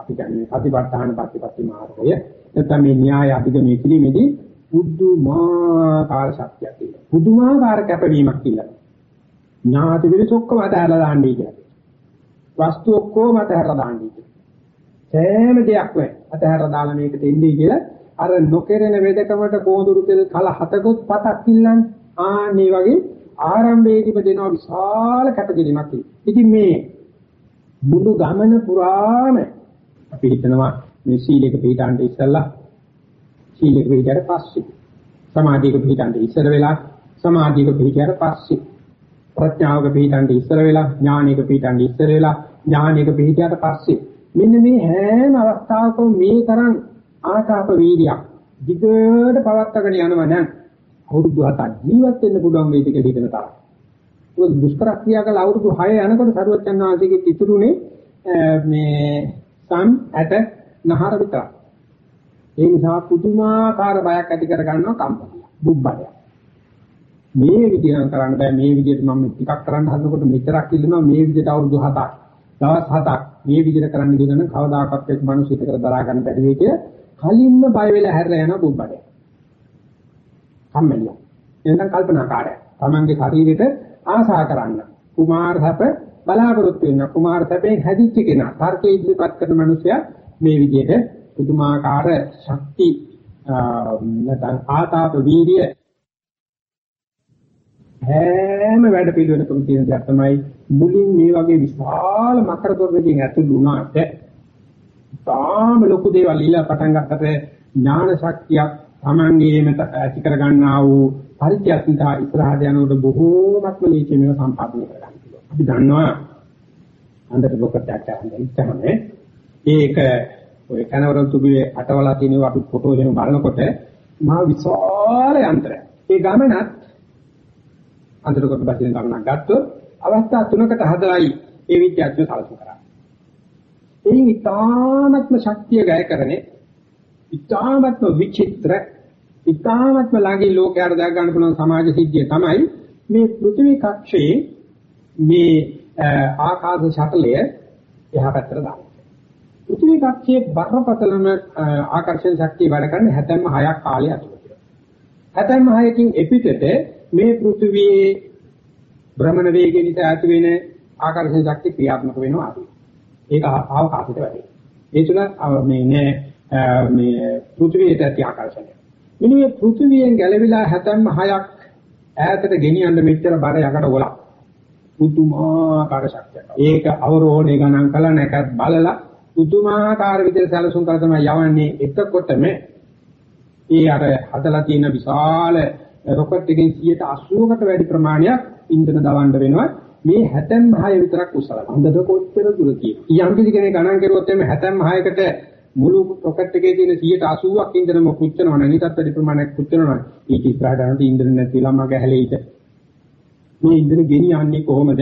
[SPEAKER 1] අපි කියන්නේ ප්‍රතිපත්තාන ප්‍රතිපත්ති මාර්ගය නැත්නම් මේ න්‍යාය අධිගමනය කිරීමේදී පුදුමාකාර ශක්තියක් තියෙනවා. පුදුමාකාර කැපවීමක් කියලා. ඥාති පිළිස ඔක්කොම අතහැරලා දාන්නයි කියන්නේ. වස්තු ඔක්කොම අතහැරලා දාන්නයි කියන්නේ. සෑම දෙයක්ම අතහැරලා දාලා මේකට එන්නේ කියලා අර නොකරන වේදකමට කොඳුරු තෙල් කල හතකොත් පතක් ඉල්ලන්නේ. ආන්නේ වගේ ආරම්භයේදීම දෙනවා විශාල කැපකිරීමක්. ඉතින් මේ මුළු ගමන පුරාම අපි හිතනවා මේ සීලයක පිළිටන්න ඉස්සලා සීලයක පිළිටට පස්සේ සමාධියක පිළිටන්න ඉස්සර වෙලා සමාධියක පිළිටට පස්සේ ප්‍රඥාවක පිළිටන්න ඉස්සර වෙලා ඥානයක පිළිටන්න ඉස්සර වෙලා ඥානයක පිළිටට පස්සේ මෙන්න මේ හැම අවස්ථාවකම මේ තරම් ආකාප වීර්යයක් දිගට පවත්වාගෙන යනවා නම් අවුරුදු 7ක් ජීවත් වෙන්න පුළුවන් වේදික හිතන තරම්. ඒක දුෂ්කර ක්‍රියා කළ අවුරුදු 6 යනකොට සරුවචන් වහන්සේගේ ඉතුරුනේ මේ සම් ඇට නහර විතර. ඒ නිසා පුදුමාකාර බයක් ඇති කර ගන්නවා කම්පනිය. බුබ්බඩය. මේ විදිහට කරන්න බෑ මේ විදිහට මම ටිකක් කරන්න හදනකොට මෙතරක් ඉල්ලනවා මේ විදිහට අවුරුදු 7ක්. දවස් 7ක් මේ විදිහට කරන්න ගියනම් කවදාකවත් එක් මිනිස් හිතකට දරා ගන්න බැරි වෙයි කියලා කලින්ම බය වෙලා හැරලා යන බුබ්බඩය. කම්මැලිය. එතන කල්පනාකාරය. Tamange ශරීරෙට ආසා කරන්න. කුමාර සැප බලාපොරොත්තු වෙන කුමාර සැපෙන් හැදිච්ච කෙනා. තර්කයේ ඉදිරිපත් කරන මිනිසයා මේ විදිහට පුදුමාකාර ශක්ති නැත්නම් ආතාප වීර්ය හැම වැඩ පිළිවෙලකම තියෙන දෙයක් තමයි මුලින් මේ වගේ විශාල මකර තොරණකින් ඇතුළු වුණාට තාම ලොකු දේවල් ඉල්ල පටන් ගන්නකොට ඥාන ශක්තියක් Tamangeම ඇති කර ගන්නා වූ පරිත්‍යාසන්තා ඉස්සරහට යනකොට බොහෝමත්ම ලීචේ මේව සම්පාදනය කර ගන්න පුළුවන්. අපි දන්නවා අන්දට පොකටට අන්දිටම ඒක ඔය කනවරන් තුබේ අටවලා තියෙනවා අපි ෆොටෝ එහෙම බලනකොට මහා විශාල යන්ත්‍රයක්. ඒ ගමනත් අන්තර කොට බැසින ගමනක් ගත්තොත් අවස්ථා තුනකට හදලායි ඒ විද්‍යාඥයෝ සලසු කරන්නේ. එයින් ඊ타ත්ම ශක්තිය ගය කරන්නේ ඊ타ත්ම විචිත්‍ර ඊ타ත්ම ලාගේ ලෝකයට දා ගන්න පුළුවන් සමාජ සිද්ධිය තමයි මේ පෘථිවි කක්ෂයේ මේ ආකාශ ශටලය එහා පැත්තට දාන්නේ. පෘථිවි කක්ෂයේ බරපතලම ආකර්ෂණ ශක්තිය වැඩ කරන්නේ 76ක් කාලය ඇතුළත. 76කින් එපිටට මේ පෘථිවියේ භ්‍රමණ වේගය නිසා ඇති වෙන ආකර්ෂණ ශක්තිය ක්‍රියාත්මක වෙනවා ආදී. ඒක අවකාශයට වැඩි. ඒ තුන මේ නෑ මේ පෘථිවියට ඇති ආකර්ෂණය. මෙන්න මේ පෘථිවියෙන් ගැලවිලා 76ක් ඈතට ගෙනියන්න මෙච්චර බර යකට ගොලක්. පුදුමාකාර ශක්තියක්. ඒක අවරෝහණය ගණන් කළා නැකත් බලලා පුදුමාකාර විදිහට සැලසුම් කරලා තමයි යවන්නේ. එතකොටම ඒ අර හදලා තියෙන විශාල රොකට් එකෙන් 180කට වැඩි ප්‍රමාණයක් ඉන්ධන දවන්න වෙනවා. මේ 76 විතරක් උසලා. හොඳට කොච්චර දුර තියෙනවා. යම් කිසි කෙනෙක් ගණන් කරුවොත් එimhe 76කට මුළු රොකට් එකේ තියෙන 180ක් ඉන්ධනම පුච්චනවා නම් ඊටත් වැඩි ප්‍රමාණයක් පුච්චනවා නම් ඊට ඉස්සරහට යනකොට ඉන්ධන නැතිලා මග හැලෙයිද? මේ ඉන්ධන ගෙනියන්නේ කොහොමද?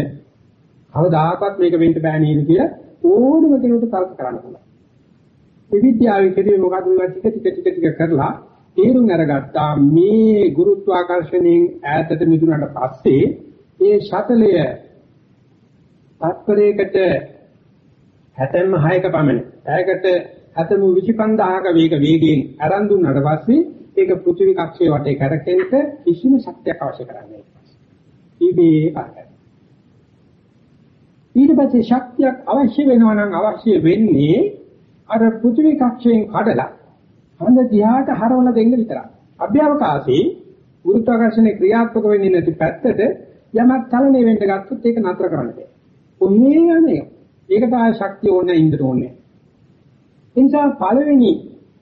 [SPEAKER 1] කවදාකවත් මේක වෙන්න බෑ නේද කියලා ඕනම කෙනෙකුට තර්ක කරන්න පුළුවන්. විවිධාවේ කෙරේ මොකද මේ ටික ටික ටික ටික කරලා තේරුම් අරගත්තා මේ ගුරුත්වාකර්ෂණයෙන් ඈතට මිදුණාට පස්සේ ඒ ශතලය තත්පරයකට 76ක පමණ ඈකට 75000ක වේග වේගයෙන් අරන් දුන්නාට පස්සේ ඒක පෘථිවි කක්ෂයේ වටේ කරකෙන්න කිසිම ශක්තියක් අවශ්‍ය කරන්නේ නැහැ. ඉබේ කරකැවෙන. ඊට පස්සේ ශක්තියක් අවශ්‍ය වෙනවා නම් අවශ්‍ය වෙන්නේ අර පෘථිවි කක්ෂයෙන් කඩලා හඳ දිහාට හරවලා දෙන්න විතරයි. අභ්‍යවකාශයේ ගුරුත්වාකර්ෂණය ක්‍රියාත්මක වෙන්නේ නැති පැත්තට යමක් චලනය වෙන්න ගත්තොත් ඒක නතර කරන්න බෑ. කොහේ යන්නේ? ඒකට ආය ශක්තිය ඕනේ ඉන්ද්‍ර ඕනේ. ඒ නිසා පළවෙනි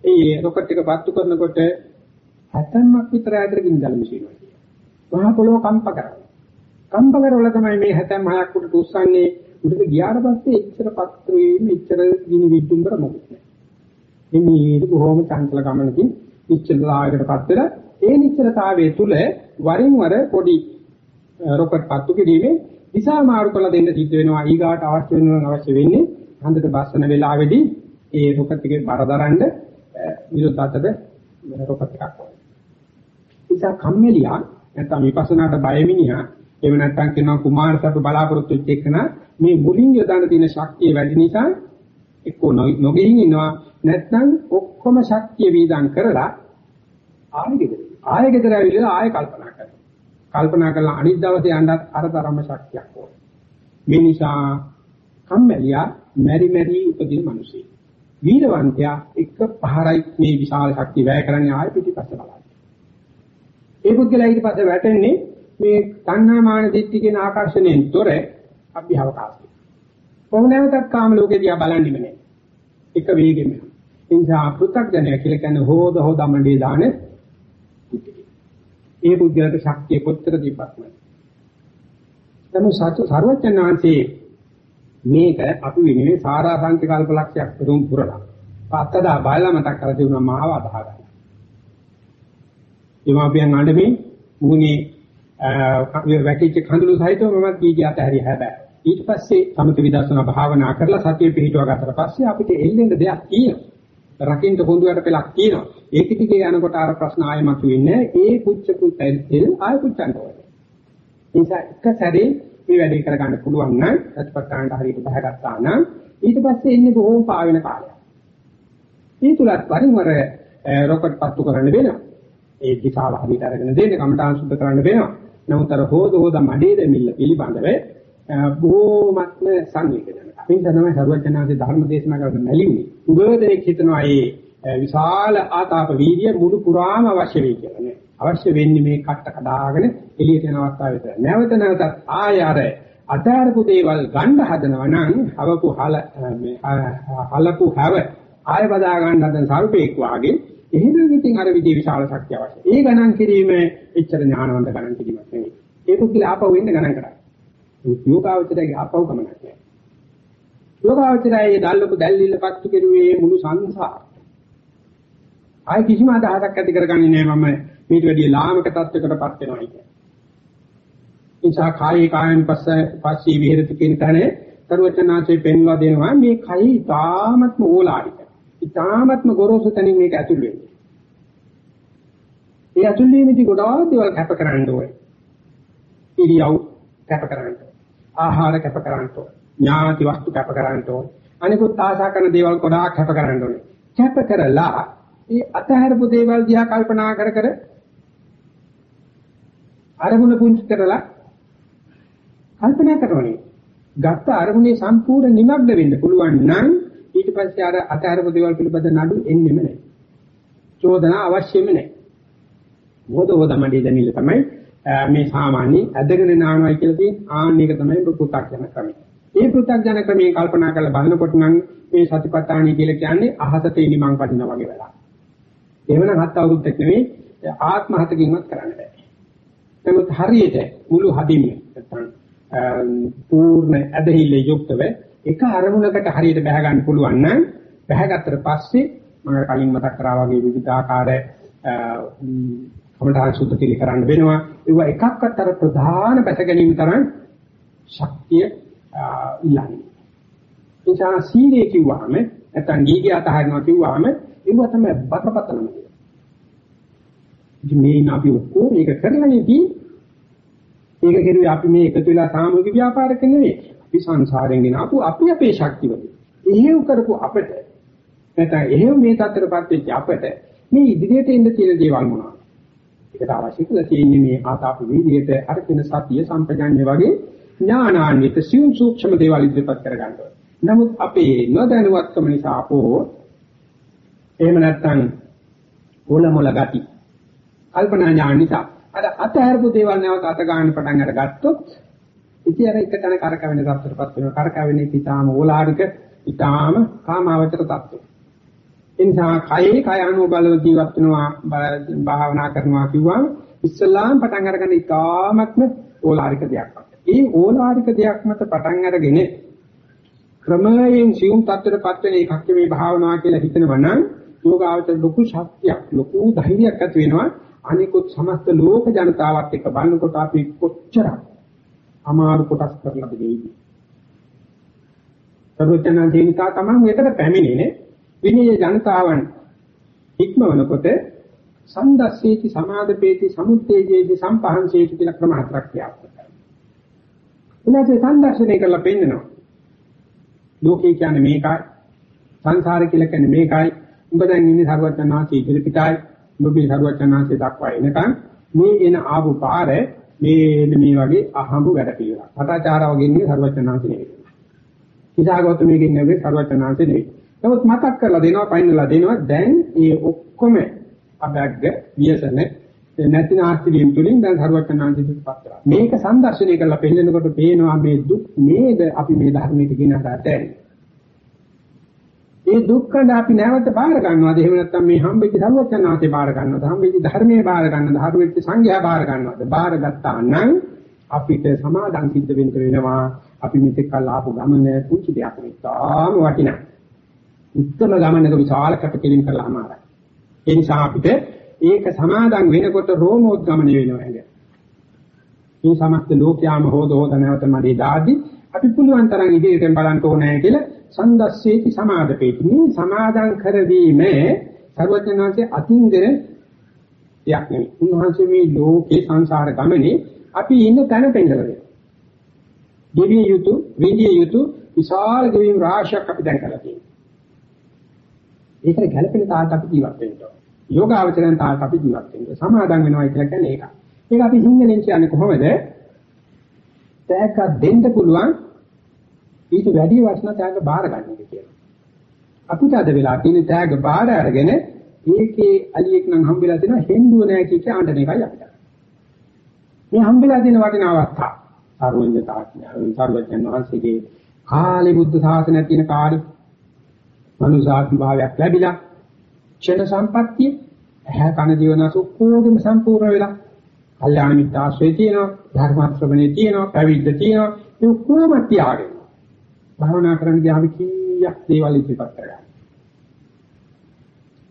[SPEAKER 1] ඒ රොකට් එක පත්තු කරනකොට 70ක් විතර ඇතර ගින්දල් මිසිනවා. මහා පොළොව කම්ප කරනවා. කම්ප කරවල තමයි මේ 76ක් උඩට උස්සන්නේ. උඩට ගියාට පස්සේ එච්චර පත්‍ර වීම, එච්චර ගිනි විදුම්බර මොකුත් නැහැ. මේ බොහොම චංචල ගමනකින් නිශ්චලතාවයකටපත් වෙලා ඒ නිශ්චලතාවයේ තුල වරින් වර පොඩි රොකට් පත්තු කිරීමේ දිශා මාරු කළ දෙන්න සිද්ධ වෙනවා ඊගාට අවශ්‍ය වෙනවා අවශ්‍ය වෙන්නේ හන්දට බස්සන වෙලාවේදී ඒ රොකට් එකේ බර දරන්න විරුද්ධ අතට රොකට් එකක් ඕනේ. ඉතින් කම්මැලියා නැත්නම් විපස්සනාට බය මිනිහා එහෙම නැත්නම් කියනවා කුමාරසතු බලාපොරොත්තු වෙච්ච එකන මේ මුලින් යොදන්න තියෙන ශක්තිය වැඩි නිසා එක්කෝ නොගෙයින් ඉන්නවා නැත්නම් ඔක්කොම ශක්තිය වීදම් කරලා ආයෙ ගෙදර ආයෙ ගෙදර ඇවිල්ලා ආයෙ කල්පනා කරනවා කල්පනා කරලා අනිත් දවසේ යන්නත් අර තරම්ම ශක්තියක් ඕන. මේ නිසා කම්මැලියා මෙරි මෙරි උපදින මිනිසෙක්. වීරවන්තයා එක පහරයි මේ විශාල ශක්තිය වැය කරන්නේ ආයෙ පිටිපස්ස බලන්න. ඒ පුද්ගලයා ඊට පස්සේ වැටෙන්නේ මේ තණ්හා මාන දිට්ඨි කියන ආකර්ෂණයෙන් තොර අභ්‍යවකාශය. කොහොම නැවතත් කාම ලෝකේ දිහා බලන්නෙම නෑ. එක වේගෙම. ඒ නිසා පෘථග්ජනය කියලා කියන්නේ හෝද හෝදමණ්ඩේ දානේ ඒ බුද්ධයාට ශක්තිය කොච්චර දීපත් නැද්ද? නමුත් සතු සර්වඥාන්සේ මේක අපි වෙනුවේ සාරාංශික කල්පලක්ෂයක් පෙරුම් පුරලා. පත්තදා බයලා මතක් කරලා තිබුණා මාව අදහ ගන්න. එමාපියන් අඬමින් මුහුණේ වැටිච්ච කඳුළු සහිතව මම කීකිය අතහැරිය හැබැයි. ඊට පස්සේ සමථ විදර්ශනා භාවනා කරලා සතිය පිහිටුවා ගත්තට පස්සේ අපිට එල්ලෙන්න දෙයක් තියෙනවා. රකින්න පොඳුරට පෙලක් තියෙනවා. ඒක ටිකේ යනකොට අර ප්‍රශ්න ආයෙමත් වෙන්නේ ඒ පුච්ච පුතෙල් ආයෙ පුච්චන්න ඕනේ. ඒ නිසා එක සැරේ මේ වැඩේ කරගන්න පුළුවන් නම් සත්පත්තාන්ට හරියට බහගත්තා නම් ඊට පස්සේ එන්නේ බොහොම පාවෙන කාලයක්. මේ තුලත් වරින් වර රොකට් පත්තු කරන්න වෙනවා. ඒ දිශාව හරියට අරගෙන දෙන්න කමඨාන් සුද්ධ කරන්න වෙනවා. නමුත් අර හොද හොද මඩේ දෙමිල්ල පිළිබඳව බොහෝමත්ම සංවේදනය. අපින් තමයි සරුවචනාගේ ධර්ම දේශනා කරන මැලින්නේ. උගදෙනෙක් හිතනවා මේ විශාල ආතාප වීර්ය මුළු පුරාම අවශ්‍ය වෙයි කියලා නේ. අවශ්‍ය වෙන්නේ මේ කට්ට කඩාගෙන එළියට යන අවස්ථාව විතරයි. නැවත නැවතත් ආය අර අදාරපු දේවල් ගන්න හදනවා නම් හවපු හල මේ හලපු හැව ආය බදා ගන්න හදන සල්පේක් වාගේ එහෙනම් ඉතින් අර විදිහේ විශාල ශක්තිය අවශ්‍යයි. ඒ ගණන් කිරීම එච්චර ඥානවන්ත ගණන් කිරීමක් නෙවෙයි. ඒක කියලා ආපහු වෙන්න ගණන් කරා. යෝගාවචරයේ ආපහු ගමනක් නෑ. යෝගාවචරයේ දැල්ලපු දැල්ලිල්ල පත්තු කෙරුවේ මුළු සංසාර. ආයි කිසිම අදහසක් ඇති කරගන්නේ නෑ මම මේට වැඩිය ලාමක තත්වයකටපත් වෙනවා කියන්නේ. නිසා කායේ කායන් පස්ස පස්සී විහෙරති කියන තැනේ සර්වචනාචේ පෙන්වා දෙනවා මේ කයි ඊ타ත්ම ඕලාරික. ඊ타ත්ම ගොරෝසු තැනින් මේක ඇතුල් වෙන්නේ. ඒ ඇතුල් වීමේදී ගොඩාක් දේවල් කැප කරන්න ඕනේ. ඉරියව් කැප කරන්න ඕනේ. ආහාර කැප කරන්න ඕනේ. ඥාති වස්තු කැප කරන්න ඕනේ. අනිකුත් ආශා කරන දේවල් ගොඩාක් කැප කරන්න ඕනේ. කැප කරලා ඒ අතහැරපු දේවල් දිහා කල්පනා කර කර අරමුණ පුංචි කරලා කල්පනා කරනෝනේ. ගත්ත අරමුණේ සම්පූර්ණ නිමග්න වෙන්න පුළුවන් නම් ඊට පස්සේ අර අතහැරපු දේවල් පිළිබඳ නඩු එන්නෙම නැහැ. චෝදනා අවශ්‍යම නැහැ. මොකද ඔදමඩි දැනිල්ල තමයි මේ සාමාන්‍ය ඇදගෙන නානවයි කියලා තියෙන ආන්න එක තමයි පු탁ජන ක්‍රමය. මේ පු탁ජන ක්‍රමයේ කල්පනා කරලා බලනකොට නම් මේ සතිපට්ඨානිය කියලා කියන්නේ අහසට ඉනිමන් පදිනා වගේ වෙලා. එහෙමනම් හත් අවුරුද්දක් නෙවෙයි ආත්ම හතකින්වත් කරන්න බෑ. නමුත් හරියට මුළු හදින්ම නැත්නම් පූර්ණ ඇදහිල්ල යුක්තව එක අරමුණකට හරියට බහ ගන්න පුළුවන් නම් බහගත්තට පස්සේ මම කලින් මතක් කරා වගේ විවිධාකාර කමඨාන් සුද්ධ පිළි කරන්න වෙනවා ඒව එකක්වත් අර ප්‍රධාන බැස ගැනීම තරම් ශක්තිය ඉල්ලන්නේ නිසා සීලේ කිව්වහම නැත්නම් ගීගේ අතහරිනවා කිව්වහම ඒව තමයි බතපතනම ඉතින් මේ අපි ඔක්කොම මේක කරලානේ තියෙන්නේ. ඒක කෙරුවේ අපි මේ එකතු වෙලා සාමූහික ව්‍යාපාරක නෙවෙයි. අපි සංසාරයෙන් ගෙන ආපු අපි අපේ ශක්තිවල. එහෙව් කරපු අපිට නැත්නම් එහෙව් මේ තත්ත්වයටපත් වෙච්ච අපිට මේ ඉදිරියට එන්න තියෙන දේවල් මොනවද? ඒකට අවශ්‍ය කරලා තියෙන්නේ මේ ආතාප වීදියට අර්ථින සතිය සම්පජාන්‍ය වගේ ඥානාන්විත සියුම් සූක්ෂම දේවල් ඉදිරිපත් කරගන්න ඕනේ. නමුත් අපේ නොදැනුවත්කම නිසා අපෝ එහෙම නැත්නම් ඕලමොල ගති කල්පනා ඥාන නිසා අර අතහැරපු දේවල් නැවත අත ගන්න පටන් අරගත්තොත් ඉතින් අර එක තැන කරකවෙන තත්ත්වයටපත් වෙනවා. කරකවෙන්නේ ඊටාම ඕලාරික ඊටාම කාමාවචර තත්ත්වය එනිසා කයේ කය අනුව බලව ජීවත් වෙනවා භාවනා කරනවා කිව්වම ඉස්සල්ලාම පටන් අරගන්න ඊටාමත්ම ඕලාරික දෙයක්. ඒ ඕලාරික දෙයක් මත පටන් අරගෙන ක්‍රමයෙන් සියුම් තත්ත්වයටපත් වෙන එකක් මේ භාවනාව කියලා හිතනවා නම් යෝගාවචර ලොකු ශක්තියක් ලොකු ධෛර්යයක් ඇති වෙනවා. අනිකුත් සමස්ත ලෝක ජනතාවත් එක්ක බලනකොට අපි කොච්චර අමාරු කොටස් කරලාද දෙන්නේ. සර්වඥාන් තේනිකා තමයි මෙතන පැමිණෙන්නේ විනය ජනතාවන් ඉක්මවනකොට සන්දස්සේති සමාදපේති සමුත්තේජේති සම්පහන්සේති කියලා ක්‍රම හතරක් ක්‍රියාත්මක කරනවා. එනසේ සම්දර්ශනය කරලා පෙන්නනවා. ලෝකේ කියන්නේ මේකයි සංසාරය කියලා කියන්නේ මේකයි උඹ දැන් ඉන්නේ සර්වඥාන්සේ ඉදිරිපිටයි ඔබේ සරුවචනාංශය දක්වා එනකන් මේ එන ආපු පාර මේ මේ වගේ අහඹු වැඩ පිළිවෙලක්. පටාචාරා වගේ ඉන්නේ සරුවචනාංශය නෙවෙයි. ඉසాగෞතමයේ ඉන්නේ සරුවචනාංශය නෙවෙයි. නමුත් මතක් කරලා දෙනවා පයින්නලා දෙනවා දැන් මේ ඔක්කොම අබැග්ග වියසන නැති නාස්ති වීම තුලින් දැන් සරුවචනාංශයට පත් කරා. මේක සංදර්ශනය කරලා පෙන්නකොට පේනවා මේ දුක් නේද අපි මේ ධර්මයට කියන හදාට ඇන්නේ. ඒ දුක්ඛඳ අපි නැවත බාර ගන්නවාද? එහෙම නැත්නම් මේ හම්බෙච්ච සර්වඥාන්සේ බාර ගන්නවද? හම්බෙච්ච ධර්මයේ බාර ගන්නවද? හරුවෙච්ච සංඝයා බාර ගන්නවද? බාර ගත්තා නම් අපිට සමාදන් සිද්ධ වෙන්න වෙනවා. අපි මෙතෙක් කල් ආපු ගමන පුංචි දෙයක් නෙවෙයි වටිනා. උත්තර ගමනක විශාල කටපිටින් කරලා අමාරයි ඒ නිසා අපිට ඒක සමාදන් වෙනකොට රෝමෝද්ගමන වෙනවා නේද මේ සමස්ත ලෝකයාම හොද හොද නැවත මඩේ දාදී අපි පුළුවන් තරම් ඉදිරියට බලන්න ඕනේ කියලා සන්දස්සේති සමාදපේති මේ සමාදන් කරවීම සර්වඥාන්සේ අතින්ගර දෙයක් නෙවෙයි. උන්වහන්සේ මේ ලෝකේ සංසාර ගමනේ අපි ඉන්න තැන පෙන්නනවා. දෙවිය යුතු, විඳිය යුතු විශාල ගෙවීම් රාශියක් අපි දැන් කරලා තියෙනවා. ඒකට ගැළපෙන තාලට අපි ජීවත් වෙන්න ඕන. යෝගාවචරයන් තාලට අපි ජීවත් වෙන්න. සමාදම් වෙනවා කියලා කියන්නේ ඒක. ඒක අපි සිංහලෙන් කියන්නේ කොහොමද? තෑග්ගක් දෙන්න පුළුවන් ඊට වැඩි වටිනා තෑග්ග බාර ගන්න එක කියලා. අපිට අද වෙලා තියෙන තෑග්ග බාර අරගෙන ඒකේ අලියෙක් නම් හම්බෙලා දෙනවා හෙන්දුව නෑ කිය කිය ආණ්ඩන එකයි අපිට. මේ හම්බෙලා තියෙන වටිනා අවස්ථා. සර්වඥතා සර්වඥයන් වහන්සේගේ කාලේ බුද්ධ ශාසනය තියෙන කාලේ මනුසාත්ම භාවයක් ලැබිලා ක්ෂණ සම්පත්තිය ඇහැ කන ජීවනස ඔක්කොගෙම සම්පූර්ණ වෙලා කල්යාණ මිත්‍ර ආශ්‍රය තියෙනවා ධර්ම ශ්‍රවණේ තියෙනවා පැවිද්ද තියෙනවා ඒ ඔක්කොම තියාගෙන භාවනා කරන්න ගියාම කීයක් දේවල් ඉතිපත් කරගන්න.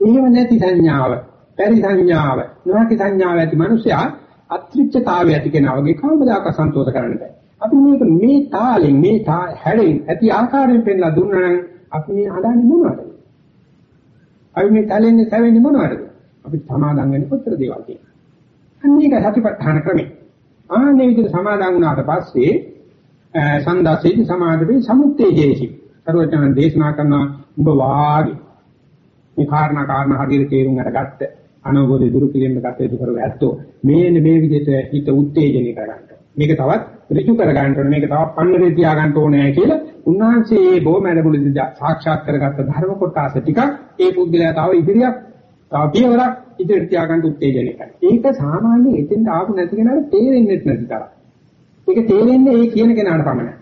[SPEAKER 1] එහෙම නැති සංඥාව, පරි සංඥාව, නොහැකි සංඥාව ඇති මිනිසයා අත්‍රිච්ඡතාවය ඇති කෙනා වගේ කවදාක සන්තෝෂ කරන්න බෑ. අපි මේක මේ තාලෙන් මේ හැඩෙන් ඇති ආකාරයෙන් පෙන්ලා දුන්නා නම් අපි මේ හදාන්නේ මොනවද? අපි මේ තලෙන්නේ සැවෙන්නේ මොනවද? අපි සමාදම් වෙන්නේ කොතර දේවල් තියෙනවා. අන්න ඒක සතිපට්ඨාන ක්‍රමය. ආන්නේ විදිහට සමාදම් වුණාට පස්සේ සන්දාසේති සමාධිපේ සමුත්තේජේසි. සර්වඥයන් දේශනා කරන ඔබ වාගේ මේ කාරණා කාරණා හරියට තේරුම් අරගත්ත අනුගෝධය දුරු කිරීම ගත යුතු කරව ඇත්තෝ මේන මේ විදිහට හිත උත්තේජනය කරගන්න. මේක තවත් ඍජු කරගන්න ඕනේ මේක තවත් පන්නරේ තියාගන්න ඕනේ කියලා උන්වහන්සේ මේ බොමැඩමුලදී සාක්ෂාත් කරගත්ත ධර්ම කොටස ටිකක් ඒ පුද්ගලයා තව ඉදිරියක් තව පියවරක් ඉදිරියට තියාගන්න උත්තේජනය කරනවා. ඒක සාමාන්‍ය එතෙන්ට ආපු නැති කෙනාට තේරෙන්නේ නැති තරම්. ඒක තේරෙන්නේ ඒ කියන කෙනාට පමණයි.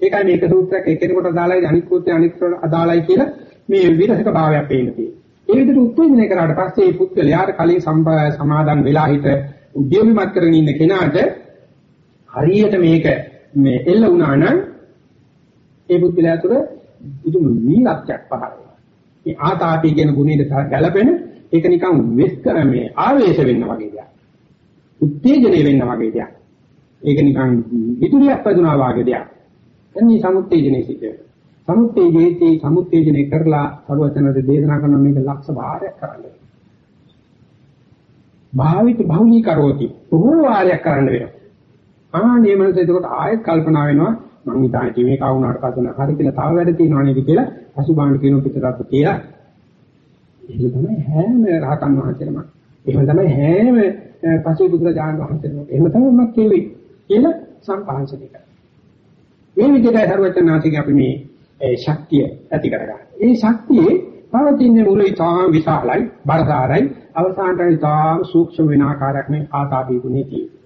[SPEAKER 1] ඒකයි මේක සූත්‍රයක් එකිනෙකට අදාළයි අනිත් සූත්‍රය අනිත් අදාළයි කියලා මේ විරසක භාවයක් පේන්න තියෙනවා. ඒ විදිහට උත්තේජනය කරාට පස්සේ මේ පුද්ගලයාට කලින් සමාදන් වෙලා හිට උද්‍යමිමත් කරගෙන ඉන්න කෙනාට හරියට මේක මේ එල්ල වුණා නම් ඒ පුද්ගලයා තුළ පුදුම වීරත්වයක් පහළ වෙනවා. මේ ආතාපී කියන ගුණයට ගැළපෙන ඒක නිකන් වෙස් මේ ආවේශ වෙන්න වගේ දෙයක්. උත්තේජනය වෙන්න වගේ දෙයක්. ඒක නිකන් විදුලියක් වැදුනා වගේ දෙයක්. එන්නේ සමුත්තේජනේ සිද්ධ වෙනවා. සමුත්තේජේති සමුත්තේජනේ කරලා සරුවචනද දේශනා කරන මේක ලක්ෂ භාරයක් කරන්නේ. භාවිත භෞනික කරෝති. බොහෝ වාරයක් කරන්න වෙනවා. ආනේ මනස එතකොට ආයෙත් කල්පනා වෙනවා මං හිතන්නේ මේක වුණාට පස්සේ හරි කියලා තව වැඩ තියෙනවා නේද කියලා පසුබාහන කියන පිටරත් කියලා. ඒක තමයි හැම රහතන් වහන්සේලම. එහෙම තමයි හැම පසේ බුදුරජාණන් වහන්සේලම. එහෙම තමයි මම කියුවේ. කියලා සම්පාංශනය කරනවා. මේ විදිහට හරුවචනාතික අපි මේ ශක්තිය ඇති කරගන්න. ඒ ශක්තියේ පවතින මුලයි තාම විශාලයි, බරසාරයි, අවසානටයි තාම සූක්ෂම වෙන ආකාරයක් මේ ආතාපී ගුණේ තියෙනවා.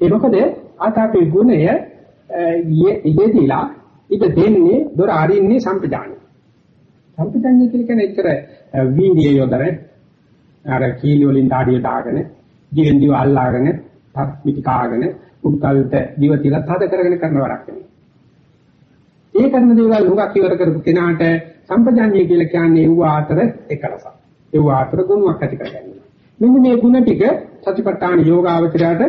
[SPEAKER 1] ඒ මොකද ආතාපී ගුණය යෙදিলা ඉත දෙන්නේ දොර අරින්නේ සම්පජානිය. සම්පජානිය කියන්නේ එච්චර වීර්ය යොදරේ අර කීලි වලින් ඩාඩිය දාගෙන, දිවෙන් දිව අල්ලාගෙන තත් පිටි කාගෙන උඩුතලට දිව තියලා තද කරගෙන කරන වරක් නෙමෙයි. ඒ කරන දේවල් හුඟක් ඉවර කරපු කෙනාට සම්පජාඤ්ඤය කියලා කියන්නේ ඒව අතර එකලසක්. ඒව අතර ගුණයක් ඇති කරගන්නවා. මෙන්න මේ ගුණ ටික සතිපට්ඨාන යෝගාවචරයට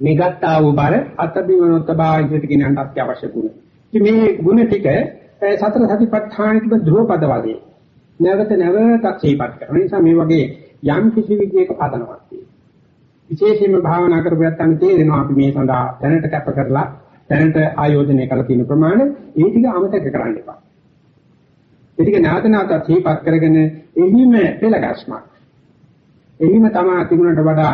[SPEAKER 1] මේ ගත්තා වූ බර අතබිවනොත්බායිට කියන අත්‍යවශ්‍ය ගුණ. ඉතින් මේ ගුණ ටික සතර සතිපට්ඨානෙක ධ්‍රුවපද වගේ නැවත නැවතත් සිහිපත් කරන නිසා මේ වගේ යම් කිසි විදියක පදනමක් තියෙනවා. විශේෂයෙන්ම භාවනා කරපුවත් අන්න තේරෙනවා අපි මේ සඳහා දැනට කැප කරලා දැනට ආයෝජනය කරලා තියෙන ප්‍රමාණය ඒ ටික අමතක කරන්න එපා. ඒ ටික නැවත නැවතත් සිහිපත් කරගෙන එහිම පෙළගස්මක්. එහිම තමයි තිබුණට වඩා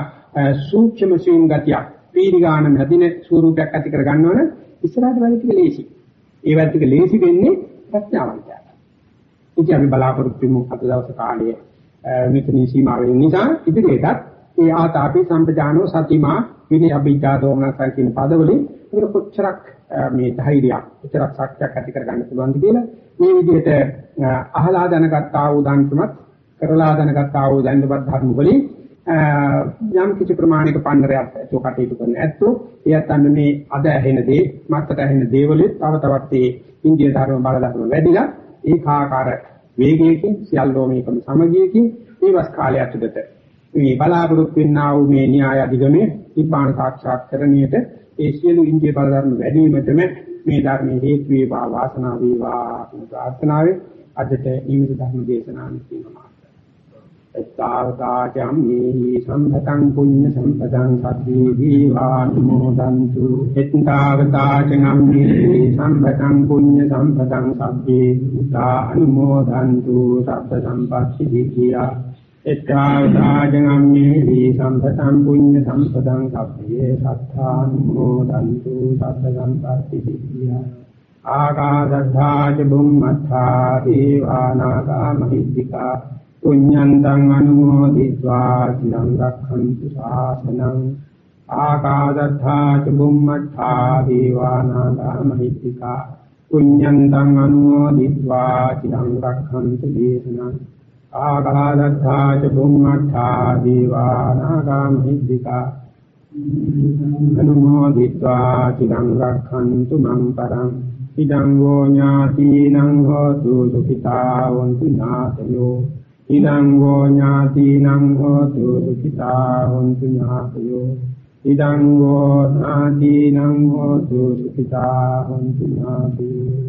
[SPEAKER 1] සූක්ෂම සියුම් ගතියක් පීඩිගාන නැදින ස්වරූපයක් ඇති කර ගන්නවනේ ඉස්සරහට වැඩි ටික ලේසි. ඒ වැඩි ටික ලේසි වෙන්නේ ප්‍රඥාවන්තයාට. ඉතින් අපි බලාපොරොත්තු වෙමු අද දවස් කාලයේ මෙතනින් සීමා වෙන නිසා ඉදිරියටත් ඒ ආතාපි සම්පජානෝ සතිමා විනය අභිජා දෝමනසන් කියන පදවලින් ඒක කොච්චරක් මේ ධෛර්යයක් කොච්චරක් ශක්තියක් ඇති කරගන්න පුළුවන්ද කියලා මේ විදිහට අහලා දැනගත්තා වූ ධර්මවත් කරලා දැනගත්තා වූ දැනුවත් ධර්ම වලින් යම් කිසි ප්‍රමාණික පන්නරයක් ඇතුව කටයුතු කරන ඇත්තෝ එයත් අන්න මේ අද ඇහෙන දේ මත්තට ඇහෙන දේවලුත් තව තවත් මේ ඉන්දිය ධර්ම බල ධර්ම වැඩිලා ඒකාකාර වේගයකින් සියල්ලෝම එකම සමගියකින් මේ වස් කාලය ඇතුළත මේ බලාපොරොත්තු වෙන්නා වූ මේ න්‍යාය අධිගමේ නිබ්බාන සාක්ෂාත් කරණියට ඒ සියලු ඉන්දිය බල ධර්ම වැඩි වීමටම මේ ධර්මයේ හේතු වේවා වාසනාව වේවා කියන ප්‍රාර්ථනාවෙන් අදට නිමිති ධර්ම දේශනාව නිමා එත්තාවතාචම්මේහි සම්පතං පුඤ්ඤ සම්පතං සබ්බේ දීවානුමෝදන්තු එත්තාවතාචම්මේහි සම්පතං පුඤ්ඤ සම්පතං සබ්බේ දීවානුමෝදන්තු සබ්බ සම්පත්ති එත්තාවදාජනම්මේ දී සම්පතං පුඤ්ඤ සම්පතං සබ්බේ සත්තානුමෝදන්තු සබ්බ සම්පත්ති සිද්ධියා ආකාශද්ධාජ බුම්මත්තා දීවානාගා මහිද්దికා පුඤ්ඤන්තං අනුමෝදිत्वा චිරං රක්ඛන්තු ශාසනං ආකාශද්ධාජ බුම්මත්තා දීවානාගා මහිද්దికා පුඤ්ඤන්තං අනුමෝදිत्वा චිරං රක්ඛන්තු දේශනං ආකාදත්තා ච බුම්මත්තා දීවානාගාම් හිද්దికා අනුමෝදිत्वा චිරං රක්ඛන්තු මං පරං ඉදං වෝ ඥාතිනං හෝතු සුඛිතා වന്തു ඥාතයෝ ඉදං වෝ ඥාතිනං හෝතු සුඛිතා වന്തു ඥාතයෝ ඉදං වෝ ඥාතිනං හෝතු සුඛිතා වന്തു ඥාතයෝ